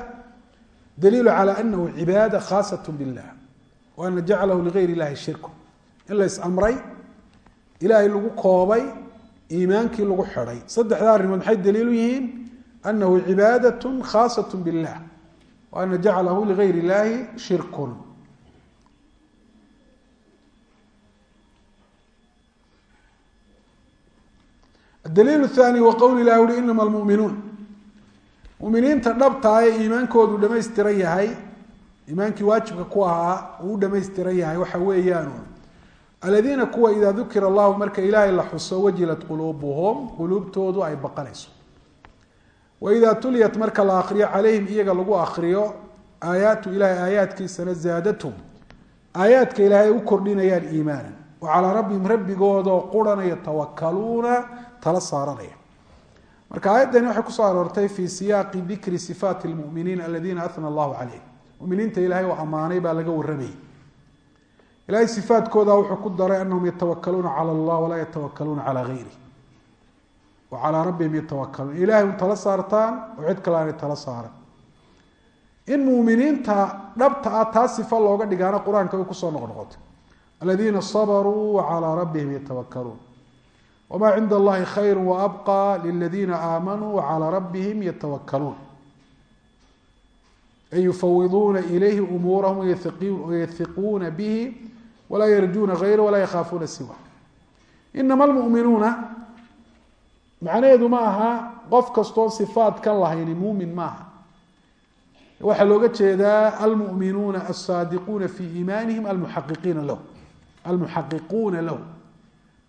daliilu calى anahu cibaada khaasaة biاllah wa ana jaclahu ligayr اllahi shirku in la is-amray ilaahay lagu koobay iimaankii lagu xidhay saddexda arrimood maxay daliilu yihiin anahu cibaadaة khaasaة biاllah wa ana jaclahu ligayr اllahi shirkun adaliil aani wa qowli lah uhi inama almuminuun muminiinta dhabtaa ah ee iimaankoodu dhamaystiran yahay iimaankii waajibka ku ahaa uu dhamaystiran yahay waxa weeyaan aladiina kuwa idaa dukira allahu marka ilaahay la xuso wajilat quluubuhum quluubtoodu ay baqanayso. Waidaa tuliyat marka la akriyo calayhim iyaga lagu akriyo aayaatu ilahay aayaadkiisana zaadathum aayaadka ilaahay ay u kordhinayaan iimaana wa calaa rabbihim rabbigoodoo tawakaluuna tala saaranaya. Marka aayaddani waxay ku soo aroortay fi siyaaqi dikri sifaati lmuminiin aladiina ahna allahu calayhim muminiinta ilahay oo ammaanay baa laga waramayay ilahay sifaadkooda wuxuu ku daray anahum yatawakaluuna cala allah walaa yatawakaluuna calaa gayri wa rabbihim yatawakaluun ilahay un tala saartaan oo cid kale aanay tala saaran. In muminiinta dhabta ah taa sifa looga dhigaana qur'aanka way ku soo noqnoqotay. Aladiina sabaruu wa rabbihim yatawakaluun wamaa cinda allahi khayru waabqa liladiina aamanuu wa calaa rabbihim yatawakaluun ay yufawiduuna ilayhi umuurahum wayahiquuna bihi walaa yarjuuna hayra walaa yakhaafuuna siwa inama almuminuuna macnaheedu ma aha qof kastoon sifaatkan lahayni muumin maaha waxaa looga jeedaa almuminuuna alsaadiquuna fi iimaanihim almuaqiqiina lahu almuxaqiquuna lahu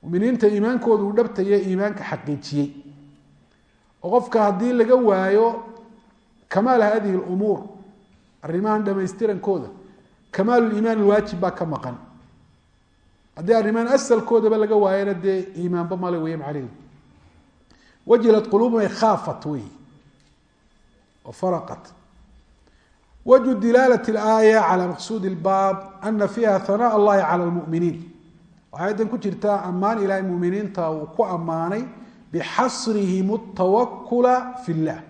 muminiinta iimaankooda uu dhabtaye iimaanka xaqiijiyey. Oo qofka haddii laga waayo kamaal haadihi lumuur arrimahan dhammaystirankooda kamaal liimaan alwaajib baa ka maqan. Haddii arrimahan asalkoodaba laga waayana dee iimaanba male weeye macnaheedu wajilad quluubum ay khaafat wey oo faraqat. Waju dilaalat alaaya cala maqsuudi lbaab ana fiiha hanaa allahi cala lmuminiin ayaddan ku jirtaa ammaan ilaahay muminiinta uu ku ammaanay bixasrihim tawakula fi llah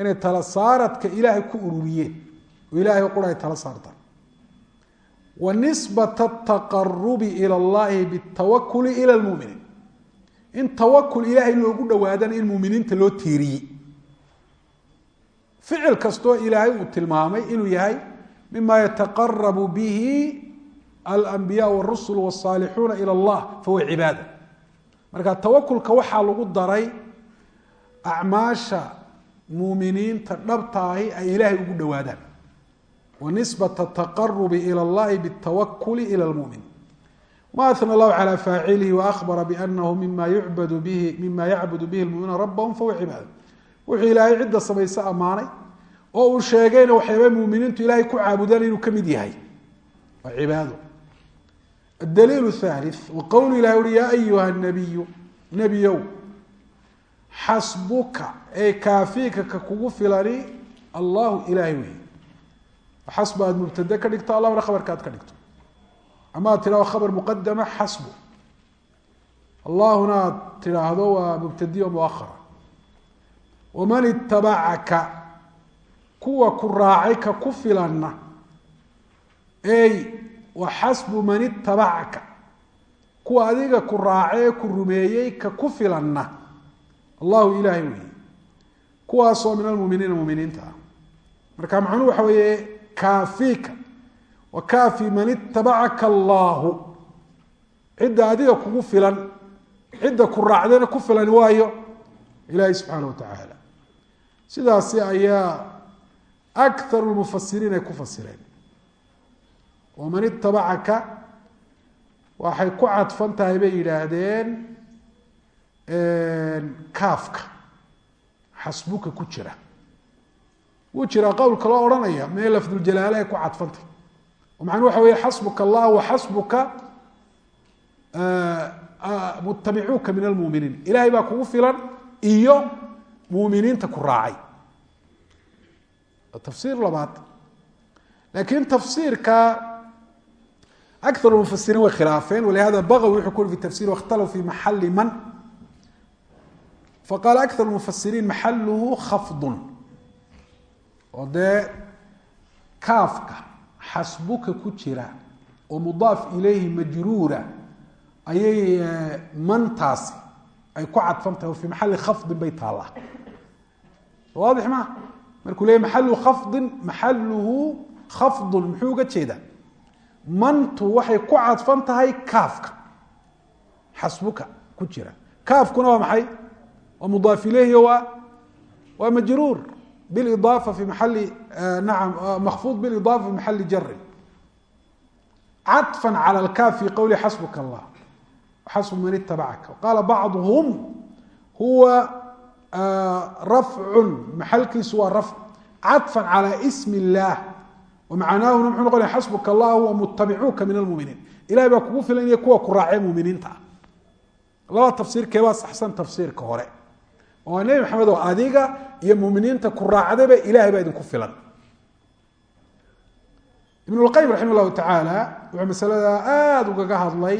inay tala saaradka ilaahay ku ururiyeen. Oo ilahay qura ay tala saartaan wa nisbata taqarubi ila allahi bitawakuli ila lmuminiin in tawakul ilaahay loogu dhawaadana in muminiinta loo tiiriyey. Ficil kastoo ilaahay uu tilmaamay inuu yahay mima yataqarabu bihi alambiya wاrusul wالصaalixuuna ilى اllah fahuwa cibaada marka tawakulka waxaa lagu daray acmaasha muuminiinta dhabtaahi ay ilaahay ugu dhowaadaan wa nisbata taqarubi ilى اllahi bالtawakuli ilى اlmumin ma ahna اllahu calى faacilihi waahbara banahu mima yubadu bihi mima yacbudu bihi lmuminuuna rabahum fahuwa cibaada wuxuu ilaahay cidda samayse ammaanay oo uu sheegayna waxyaaba muminiintu ilaahay ku caabudaan inuu ka mid yahay waa cibaado adaliil wa qowlu ilahi uri yaa ayuha nabiyu nebiyow xasbuka ee kaafiika ka kugu filani allahu ilaahay wey xasbu aada mubtade ka dhigto allahuna khabarka aad ka dhigto ama aad tidhahdo khabar muqadama xasbu allahuna aad tidhaahdo waa mubtadiyo muahara waman itabacaka kuwa ku ka ku filanna wa xasbu man itabacaka kuwa adiga ku raacay ee ku rumeeyey ka ku filanna. Allahu ilaahay weeye. Kuwaasoo min almuminiina muminiinta ah. Marka macnuhu waxa weeye kaafika wa kaafi man itabacaka allahu. Cidda adiga kugu filan cidda ku raacdayna ku filan waayo ilaahay subxaana wa tacaala sidaasi ayaa akar mufasiriin ay ku waman itabacaka waxay ku cadfan tahay bay yidhaahdeen kaafka xasbuka ku jira. Wuu jiraa qowl kaloo odhanaya mee lafduljalaale ay ku cadfantay. Macnuu waxa wey xasbuka allah wa xasbuka min almuminiin ilahay baa kugu filan iyo muminiinta ku raacay. Tafsiir labaad. Laakiin tafsiirka akar mufasiriin way khilaafeen walihada bagawi wuxuu ku uri fi tafsir wakhtalafuu fi maxali man faqaala akar mufasiriin maxaluhu khafdun oo dee kaafka xasbuka ku jira oo mudaaf ilayhi majruura ayay mantaasi ay ku cadfantahay oo fi maxali khafdin bay taallaa waadix maa markuu leeyay maxalu khafdin maxaluhu khafdun muxuu uga jeedaa mantu waxay ku cadfan tahay kaafka xasbuka ku jira kaafkuna waa maxay waa mudaaf ilayhi waa waa majruur bilidaafa fi maali naam makfuud bilidaafa fi maxali jarin caطfa calى lkaaf fi qowli xasbuka allah xasbu man itabacaka qaala bacduhum huwa rafcu maxalkiisu waa rafc caطfa calى sm اllah wamacnaahuna muxuu noqonaya xasbuka allah huwa mutabicuuka min almuminiin ilahay baa kugu filan iyo kuwa ku raacee muminiinta ah laba tafsiirkeebaa saxsan tafsiirka hore oo nebi maxamed oo adiga iyo muminiinta ku raacdaba ilahay baa idinku filan ibn اlqayim raxima llahu tacaala wuxuu masalada aada ugaga hadlay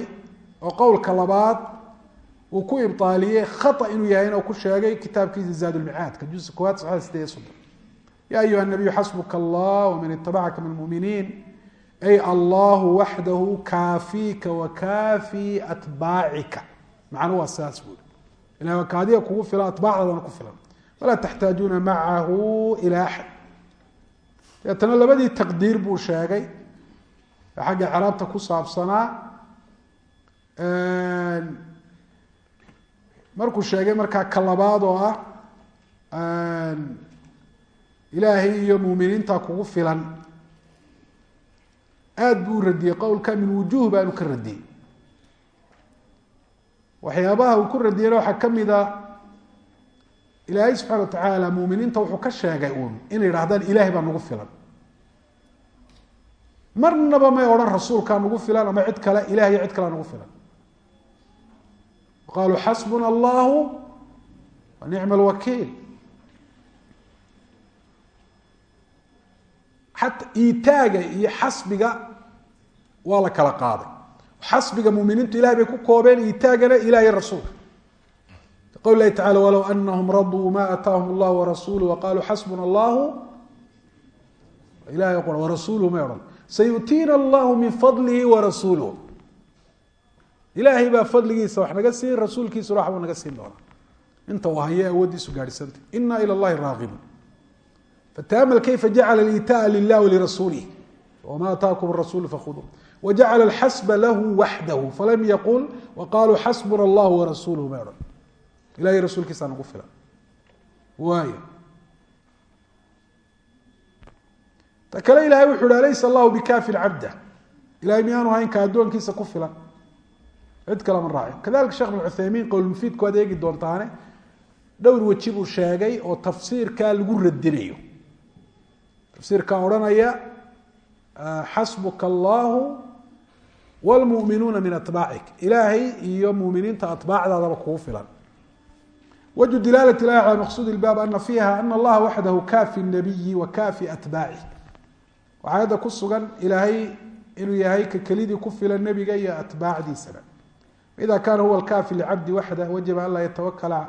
oo qowlka labaad uu ku ibaaliyey khata inuu yahayna ku sheegay kitaabkiisa zaad lmicaadka ya ayuha nabiyu xasbuka allah waman itabacaka min muminiin ay allahu waxdahu kaafiika wa kaafi atbaacika macnu waa saas buuri ilah waa kaadiga kugu filan atbaacdadana ku filan walaa taxtaajuuna macahu ila axad deetana labadii taqdiir buu sheegay ee xagga ceraabta ku saabsanaa markuu sheegay markaa ka labaad oo ah ilaahay iyo muminiinta kugu filan. Aada buu u radiyey qowlka min wujuh baanu ka radiyey. Waxyaabaha uu ku radiyeyna waxaa ka mid a ilaahay subxana wa tacaala muminiinta wuxuu ka sheegay uun inay yidhahdaan ilahay baa nagu filan. Marnaba may odhan rasuulkaa nagu filan ama cid kale ilahay iyo cid kalea nagu filan. Qaluu xasbuna allahu wa nicma alwakiil iitaaga iyo xasbiga waa la kala qaaday xasbiga muminiintu ilahay bay ku koobeen iitaagana ilah iyo rasuulka qwl lahi tacala walow anahum raduu ma ataahum allah warasuluh waqaluu xasbuna allahu ilahay qura warasuluhu may odhan sayutiina allahu min fadlihi ilaahay baa fadligiisa wax naga siin rasuulkiisuna waxbuu naga siin doonaa inta uu awooddiisu gaadhisantay ina ilى اllahi raagibun fataamal kayfa jacala litaa lilah walirasuulih wma ataakum rasul fakuduu wajacala alxasba lahu waxdahu falam yaqul waqaluu xasbuna allah warasuluhu may odhan ilahay rasuulkiisaa nagu filan waay ta kale ilahay wuxu uhi alaysa allahu bikaafin cabda ilahay miyaanu haynka addoonkiisa ku filan cid kale ma raacin kadalika sheekh bin cuthaymiin qowlmufiidku waad eegi doontaane dhowr weji buu sheegay oo tafsiirkaa lagu radinayo tafsiirkan odhanaya ah, xasbuka allahu wlmuminuuna min atbaacik ilaahay iyo muminiinta atbaacdaadaba kugu filan. Wajhu dilaalati ilahi calaa maqsuudi ilbaab ana fiiha ana allaha waxdahu kaafi nabiyi wa kaafi atbaaci waxaa yadda ku sugan ilaahay inuu yahay ka kelidii ku filan nebiga iyo atbaacdiisana ida kaana huwa alkaafi licabdi waxda wajaba an laa yatawakala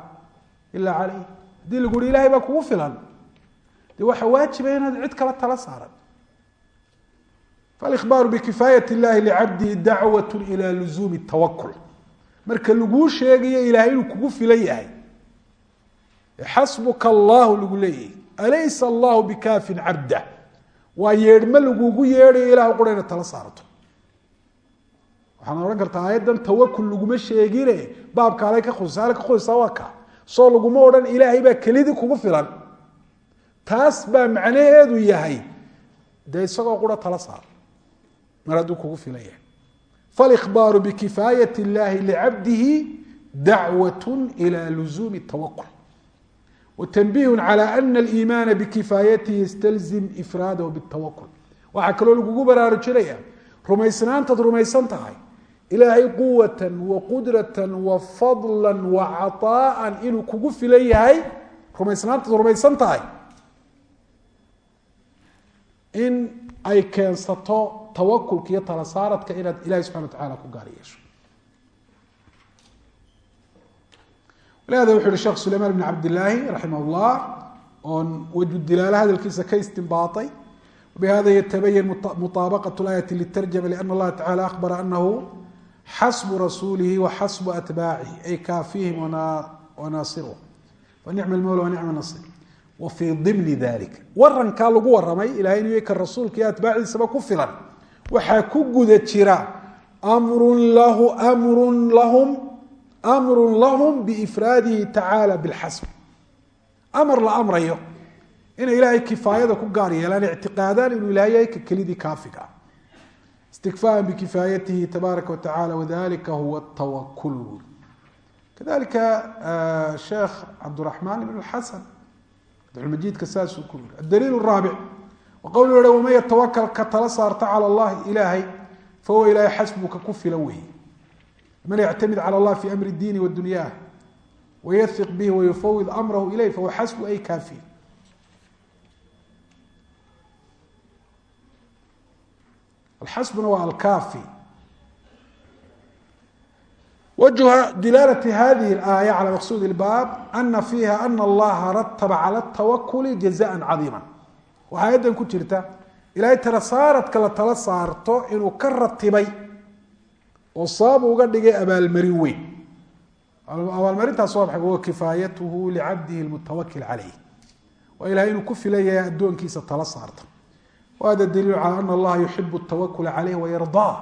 ilaa caleyh. Haddii lagu yihi ilahay baa kugu filan de waxa waajiba inaad cid kala tala saaran. Alibaaru bikifaayat illahi licabdihi dacwat ilaa luzuumi tawakul marka laguu sheegayo ilaahay inuu kugu filan yahay xasbuka allahu lagu leeyahy alaysa allahu bikaafin cabda. Waa yeedhma lagugu yeedhayo ilah qura inaad tala saarato. Waxaad odhan kartaa aayaddan tawakul laguma sheegine baabka alay ka qoysa ka qoysaa waa kaa soo laguma odhan ilaahay baa kelidii kugu filan taas baa macnaheedu yahay dee isagoo qura tala saar mar hadduu kugu filan yahay faاlإkhbaaru bkifaayat اllahi lcabdihi dacwaة ilى luزumi الtawakul wtanbih calى ana aliimaana bkifaayatihi ystalzim ifraadahu bاtawakul waxaa kaloo lagugu baraarujinaya rumaysnaantaad rumaysan tahay ilaahay quwatan wa qudratan wa fadla wa caطaءa inuu kugu filan yahay rumaysnaantaad rumaysan tahay in ay keensato tawakulka iyo tala saaradka inaad ilahi subxana watacaala ku gaar yeesho. Walihaada wuxu uhi sheekh sulaymaan bn cabdillaahi raximah llah oon wejhu hadalkiisa ka istimbaatay bihada yatabayan mutaabaqat laayati litarjama liana allaha tacala akhbara anahu xasbu rasuulihi wa xasbu atbaacihi ay kaafihim wanaasirhum fanicma lmawla wanicma nasir wa fii dimni dalik warankaa lagu waramay ilahay ka rasuulka iyo atbaacdiisaba ku filan waxaa ku guda jira mrun lahu mrun lahum biifraadihi tacaala bilxasb amar la amrayo inay ilaahay kifaayada ku gaar yeelaan ictiqaadaan inuu ilahay yahay ka kelidii kaafiga. Ah istikfaaan bikifaayatihi tabaaraka watacala wadalika huwa tawakul kadalika sheekh cabdiraxmaan ibn xasan majiidka saasuu ku yiri adaliil raabic qowlu yh waman yatawakal ka tala saarta cala allahi ilaahay fahuwa ilaahay xasbuka ku filan weeye man yactamid cala allah fi amri diini wadunyah wayahiq bihi wayufawid amrahu ilay fahuwa xasbu ay kaafi alxasbuna waa alkaafi wجهa dilaalة hadihi الآية calى maqsud الbab ana fiiha ana اllaha rataba calى الtawakuli jaزaءa caظiima waxaa ayadan ku jirta ilahay tala saaradka la tala saarto inuu ka ratibay oo sabab uga dhigay abaalmarin weyn abaalmarintaas waa maxay wa kifaayatuhu licabdihi lmutawakil calayh waa ilahay inuu ku filan yahay addoonkiisa tala saarta wahada daliilu calى ana allaha yuxibu الtawakula calayh wayardaa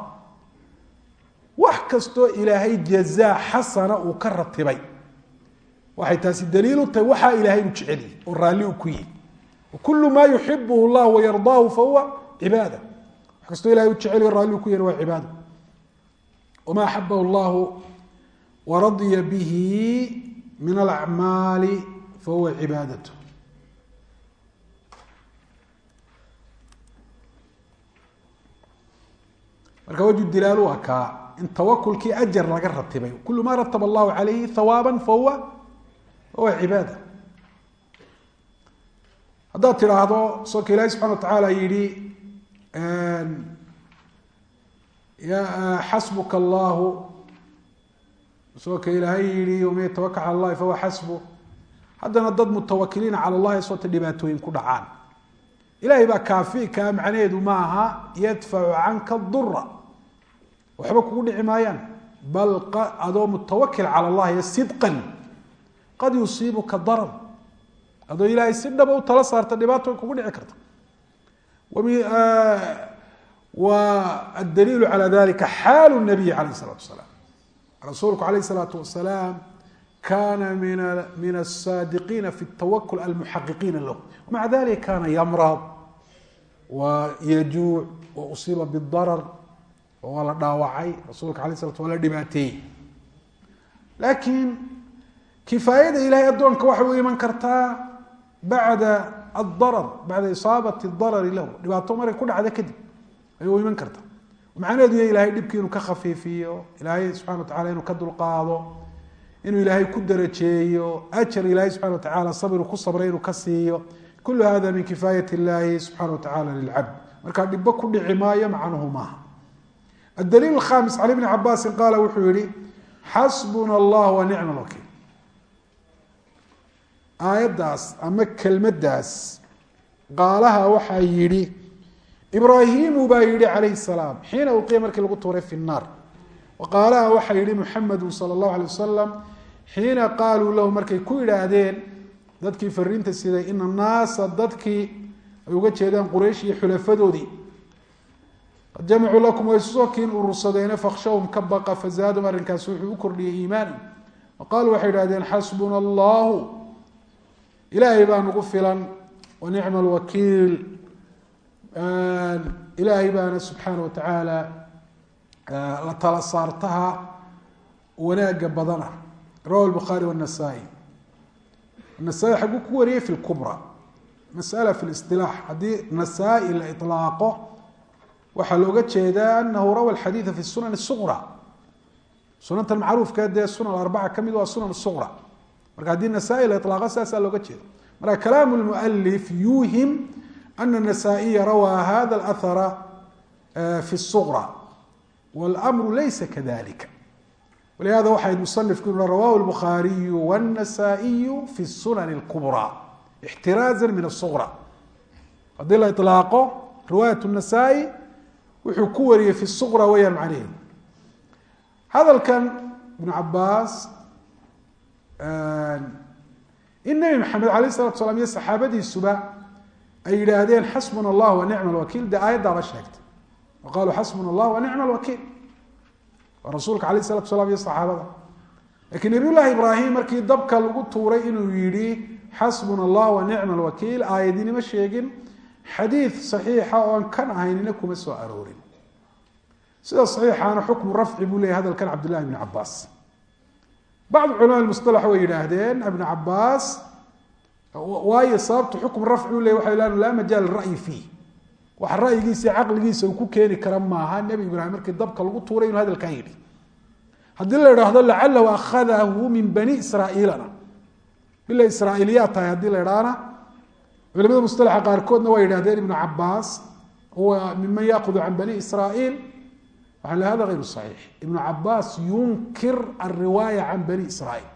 wax kastoo ilaahay jazaa xasana uu ka ratibay. Waxay taasi daliil u tahay waxaa ilahay inu jeceliyay oo raalli u ku yihi kulu ma yuxibuhu اllah wayardaahu fahuwa cibaada. Wax kastoo ilahay u jeceliyo raalli u ku yahi waa cibaada. Wma axabahu llahu waradya bihi min alacmaali fahuwa cibaadat marka waju dilaalu waa kaa in tawakulkii ajar laga ratibay. Kulu ma rataba allahu calayhi hawaaba fahuwa fahuwa cibaada. Haddaad tidhaahdo soka ilahi subxana wa tacaala yihi xasbuka allahu. Isagoo ka ilaahay yihi waman yatawakal cala allahi fahuwa xasbu haddana dad mutawakiliina cala allahi soota dhibaatooyin ku dhacaan. Ilahay baa kaafi kaa macnaheedu ma aha yadfacu canka dura waxba kugu dhici maayaan. Bal adoo mutawakil cala allahi sidqan. Qad yusiibuka darar. Adoo ilaahay si dhaba ah u tala saarta dhibaato kugu dhici karta. Wa adaliilu ah, dalika xaalu nabiyi calayh isalaatu wasalaam. Rasuulku calayh isalaatu wasalaam kaana min asaadiqiina fi tawakul almuxaqiqiina lahu. Maca dalika kaana yamrad wa yajuuc wa usiiba bidarar bاdarar waa la dhaawacay rasuulka alay slat waa la dhibaateeyey laakiin kifaayada ilahay addoonka waxay u iman kartaa bacda adarar bacda isaabati darari lahu. Dhibaato markay ku dhacda kadib ayay u iman karta. Macnaheedu ya ilahay dhibkii inuu ka khafiifiyo ilaahay subxana wa tacala inuu ka dulqaado inuu ilaahay ku darajeeyo ajar ilaahay subxana wa tacala sabir ku sabray inuu ka siiyo. Kulu hada min kifaayat illahi subxana wa tacala lilcabd markaa dhibbo ku dhici maayo macnuhu maaha adaliil khamis cali bni cabaasin qaala wuxuu yihi xasbuna allah wa nicma lwakiil aayaddaas ama kelmaddaas qaalaha waxaa yidhi ibraahimu baa yihi calayhi salaam xiina ulqiya markii lagu tuuray fi nnaar qaalaha waxaa yihi muxamedu sala allahu alay wasalam xiina qaaluu lahu markay ku idhaahdeen dadkii fariinta siday ina naasa dadkii ay uga jeedaan quraysh iyo xulafadoodii qad jamacuu lakum way isusoo kiin urursadeene fakshawhum ka baqa fazaadum arrinkaasi wuxuu u kordhiyey iimaana wa qaaluu waxay idhahdeen xasbuna allahu ilaahay baa nagu filan wa nicma alwakiil ilaahay baana subxaana wa tacaala la tala saartaha wanaaga badana. Rawa bukhaari wanasaa-i nasaa-i ku wariyey fi lkubra masala fi lisilaax haddii nasaa-i la ilaaqo waxaa looga jeedaa anahu rawa xadiia fi sunan suqra sunanta macruufka dee sunan arbaca ka mid waa sunan suqra marka haddii nasaa-i la ilaaqa saasaa looga jeeda marka kalaamu lmualif yuuhim ana nasaa-iya rawaa hada lahara fi suqra wlmru laysa kadalika walihada waxay musanifku yui rawahu lbukhaariyu wاnasaa'iyu fi sunan اlkubraa ixtiraaza min asuqra haddii la ilaaqo riwaayat nasaa-i wuxuu ku wariyey fi suqra weyaan macnaheedu hadalkan ibnu cabaas in nebi maxamed alayh salatu slam iyo saxaabadiisuba ay yidhaahdeen xasbuna allah wa nicma alwakiil dee aayaddaaba sheegtay. Wa xasbuna allah wa nicma alwakiil waa rasuulka alayh salatu salam iyo saxaabada. Lakiin nabiy llahi ibraahim markii dabka lagu tuuray inuu yihi xasbuna allah wa nicma alwakiil aayadinima sheegin xadiid saxiixa oon kan ahaynina kuma soo aroorin. Sida saxiixaana xukmu rafci buu leyahy hadalkan cabdillahi bni cabaas bacd culama musalax way yidhaahdeen ibnu cabaas waayo sababtu xukm rafci u ley waxa laa majaal ra'yi fiih waxa ra'yigiisa caqligiisa uu ku keeni kara maaha nebi ibraahim markii dabka lagu tuuray inuu hadalkaa yidhi. Haddii la idhaahdo lacalahu akhadahu min bani israaiilana. Bila israailiyaad tahay haddii la idhaahna culimada mustalaxa qaarkoodna waa yidhahdeen ibnu cabaas huwa miman yaakudu can bani israaiil. Waxa le hada hayru saxiix. Ibnu cabaas yunkir alriwaaya can bani israaiil.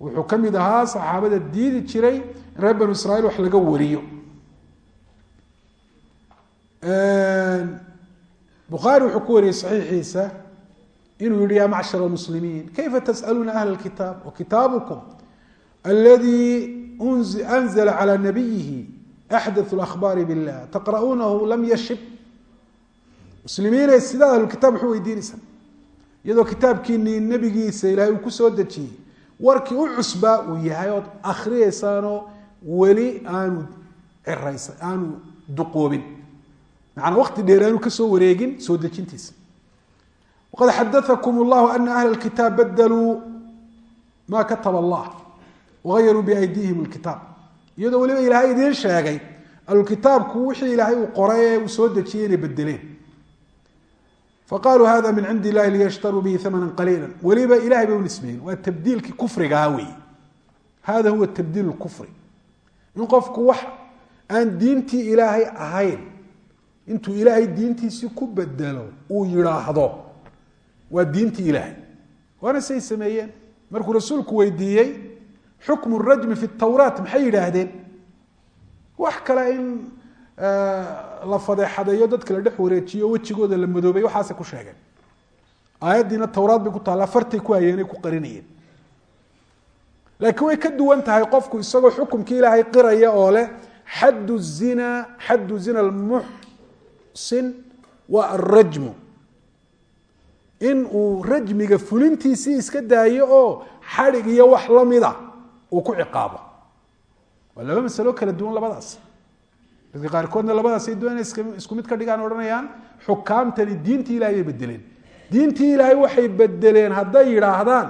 Wuxuu ka mid ahaa saxaabada diidi jiray in reer banu israiil wax laga wariyo. Bukhaari wuxuu ku wariyey saxiixiisa inuu yihi ya macshar muslimiin kayfa tasأaluuna ahla اkitaab wakitaabukum aladi anzla calى nabiyihi axdaث اأkhbaari bاllah taqra'uunahu lam yashib muslimiinay sidaa ahlukitaab waxu weydiinaysaa iyadoo kitaabkiinii nebigiisa ilahay uu kusoo dejiyey warkii u cusbaa uu yahay ood akriyaysaanoo weli aanu ciraysa aanu duqoobin macanaa waqti dheer aanu kasoo wareegin soo dejintiisa waqad xadaakum llahu ana ahla lkitaab badaluu ma kataba allah wagayaruu biaydihim lkitaab iyadoo weliba ilaahay idiin sheegay ahlukitaabku wixii ilaahay uu qoray ee uu soo dejiyey inay bedeleen faqaluu hada min cindi illahi liyashtaruu bihi amana qaliila weliba ilahay bay u nisbeeyeen waa tabdiilkii kufrigaa wey hada huwa tabdiil kufri in qofku wax aan diintii ilaahay ahayn intuu ilaahay diintiisii ku bedelo uu yidhaahdo waa diintii ilaahay. waana say markuu rasuulku xukmu rajmi fi tawraat maxay yidhaahdeen? Wax kale in la fadeexadeeyo dadka la dhex wareejiyo wejigooda la madoobay waxaasay ku sheegeen. Aayaddiina towraad bay ku taalla fartay ku hayeenay ku qarinayeen. Laakiin way ka duwan tahay qofku isagoo xukumkii ilaahay qiraya oo leh xaddu zina xaddu zina almuxsin waa alrajmu in uu rajmiga fulintiisii iska daayo oo xadhig iyo wax lamida uu ku ciqaabo. Waa laba masalo kala duwan labadaas. Dadka qaarkoodna labadaasay doona isku mid ka dhigaan odhanayaan xukaamtani diintii ilahay bay bedeleen diintii ilaahay waxay bedeleen hadday yidhaahdaan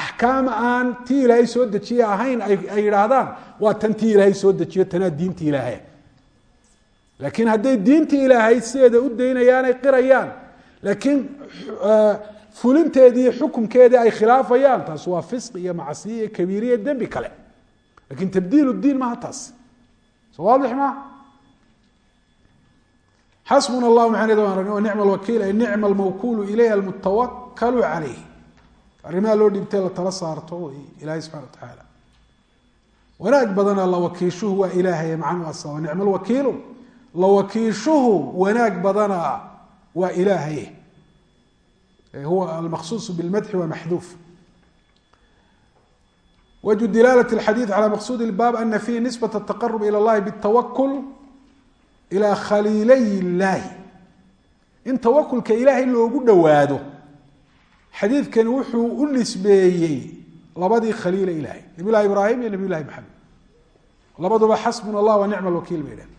axkaam aan tii ilaahay soo dejiye ahayn ay yidhaahdaan waa tan tii ilaahay soo dejiyo tanaa diintii ilaahay. Laakiin hadday diintii ilaahay sideeda u daynayaan ay qirayaan laakiin fulinteedii xukumkeedii ay khilaafayaan taas waa fisq iyo macsiye iyo kabiiriya dembi kale. Lakin tabdiil diin maaha taas. So waadix maaha xasbuna allah maxaaned waan ragna nicma alwakiil ay nicma almawkuulu ilayh almutawakalu calayh arrimaha loo dhibtay la tala saarto ilaahay subxana wa tacaala wanaag badana la wakiishuhu waa ilaahay macnu asa nicma alwakiilu la wakiishuhu wanaag badana waa ilaahay huwa almaqsuus bilmadxi wa maxduuf. Wajhu dilaalat alxadiid cala maqsuud ilbaab ana fiihi nisbat altaqarub ila allahi bitawakul ilaa khaliilay illaahi in tawakulka ilaahay loogu dhowaado xadiidkani wuxuu u nisbeeyey labadii khaliila ilahay nabiy llahi ibraahim iyo nabiy llahi maxamed. Labaduba xasbuna allah wa nicma alwakiil bay dhaheen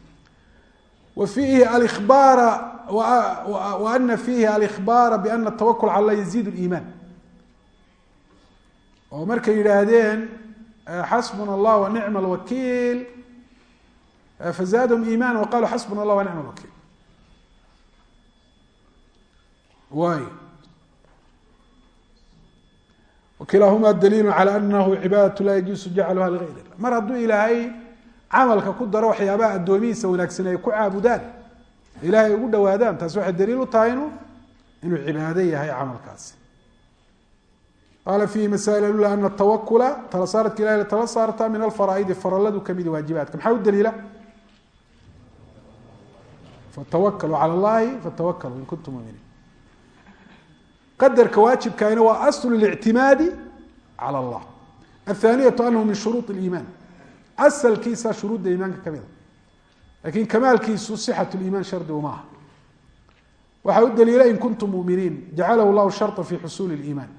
wa fiihi albaara wa ana fiihi alإkhbaara bأna الtawakl calى اllah yaziid الإiman oo markay yidhaahdeen xasbuna allah wa nicma alwakiil fazaadahum iimaana wa qaluu xasbuna allah wa nicma alwakiil waay wakilaahuma daliilu calى anahu cibaadat la yajuusu jacluha ligayr illah mar hadduu ilaahay camalka ku daro waxyaabaha addoomihiisa wanaagsan ay ku caabudaan ilahay ugu dhawaadaan taasi waxay daliil u tahay inu inuu cibaado yahay camalkaasi qaala fiihi masail alula ana tawakula tala saaradka ilahi la tala saarta min alfaraaidi faralladu ka mid waajibaadka. Maxaa u daliila? Fatawaklu cala llahi fatawaklu in kuntum muminiin. Qadarka waajibkaina waa aslu lictimaadi cala allah. Athaaniyatu anahu min shuruud liimaan asalkiisa shuruudda iimaanka kamida laakiin kamaalkiisu sixat liimaan shardigu maaha. Waxaa u daliila in kuntum muminiin jacalahu llahu sharطa fi xusuuli liimaan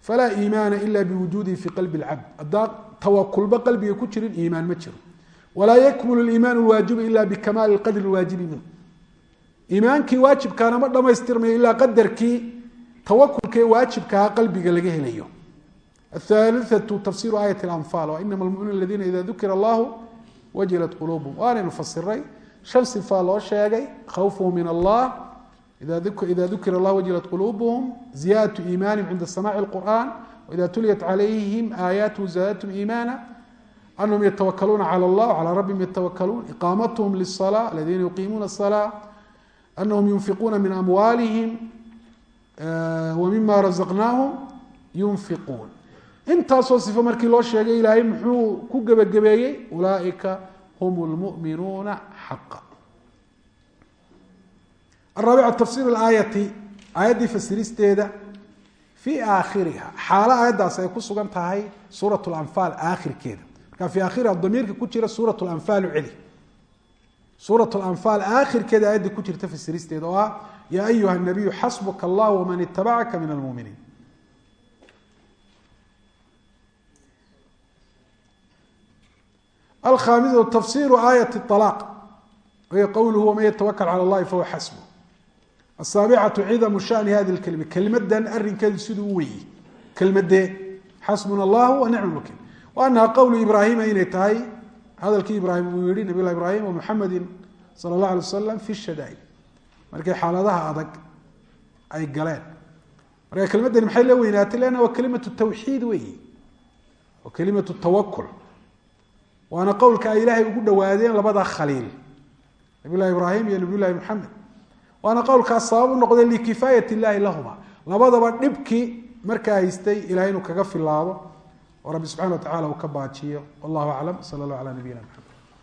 falaa iimaana ila biwujuudihi fi qalbi اlcabd haddaa tawakulba qalbiga ku jirin iimaan ma jiro. Walaa yakmulu iimaan lwaajibu ila bikamaali qadri waajibi minhu. Iimaankii waajibkaana ma dhamaystirmayo ilaa qadarkii tawakulkee waajibkaha qalbiga laga helayo athaliثatu tafsiru aayat اlanfaal wainama lmuminuun aladiina ida dukira allahu wajilat quluubhum waanaynu fasiray shan sifaa loo sheegay khawfuhu min allah ida dukira اllah wajilat quluubhm ziyadaة iimanihim cinda samaci اlqur'an waida tuliyat calayhim aayaathu zaadathum iimana anahum yatawakaluuna calى اllah calى rabbihim yatawakaluun iqaamathm lلصلاة aladiina yuqiimuuna الصلاة anahum yunfiquuna min amwaalihim wmima razaqnaahum yunfiquun intaasoo sifo markii loo sheegay ilaahay muxuu ku gebagabeeyey? Ulaaika hum lmuminuuna xaqa. Araabicu tafsiir laayati aayaddii fasiristeeda fii aakhiriha xaalo aayaddaas ay ku sugan tahay suurat lanfaal aakhirkeeda. Markaa fii aakhiriha damiirka ku jira suurat lanfaal celi. Suurat lanfaal aakhirkeeda aayaddii ku jirta fasiristeeda oo ah yaa ayuha nabiyu xasbuka allah waman itabacaka min almuminiin alkhaamisatu tafsiru aayati alaaq wahiy qowluhu waman yatawakal cala allahi fahuwa xasbu asaabicatu cidamu shani hadi lkelima kelmadan arinkeedu siduu u weeyey kelmadee xasbuna allahu wa nicma wakiil wa anaha qowlu ibraahima inay tahay hadalkii ibraahim uu yihi nabiy lah ibrahim wa muxamedi sala allah alay wasalam fi shadaa'id markay xaaladaha adag ay galeen marka kelmaddani maxay la weynaatay leanna waa kelimatu tawxiid weeyi waa kelimatu tawakul waana qowlka ay ilaahay ugu dhawaadeen labada khaliil. Nabiy llahi ibraahim iyo nabiy llahi maxamed waana qowlkaas sabab u noqday likifaayat illahi lahuma labadaba dhibkii markaa haystay ilahay inuu kaga filaado oo rabbi subxana wa tacala uu ka baajiyo. Wallahu aclam sala allah ala nabiyina maxamed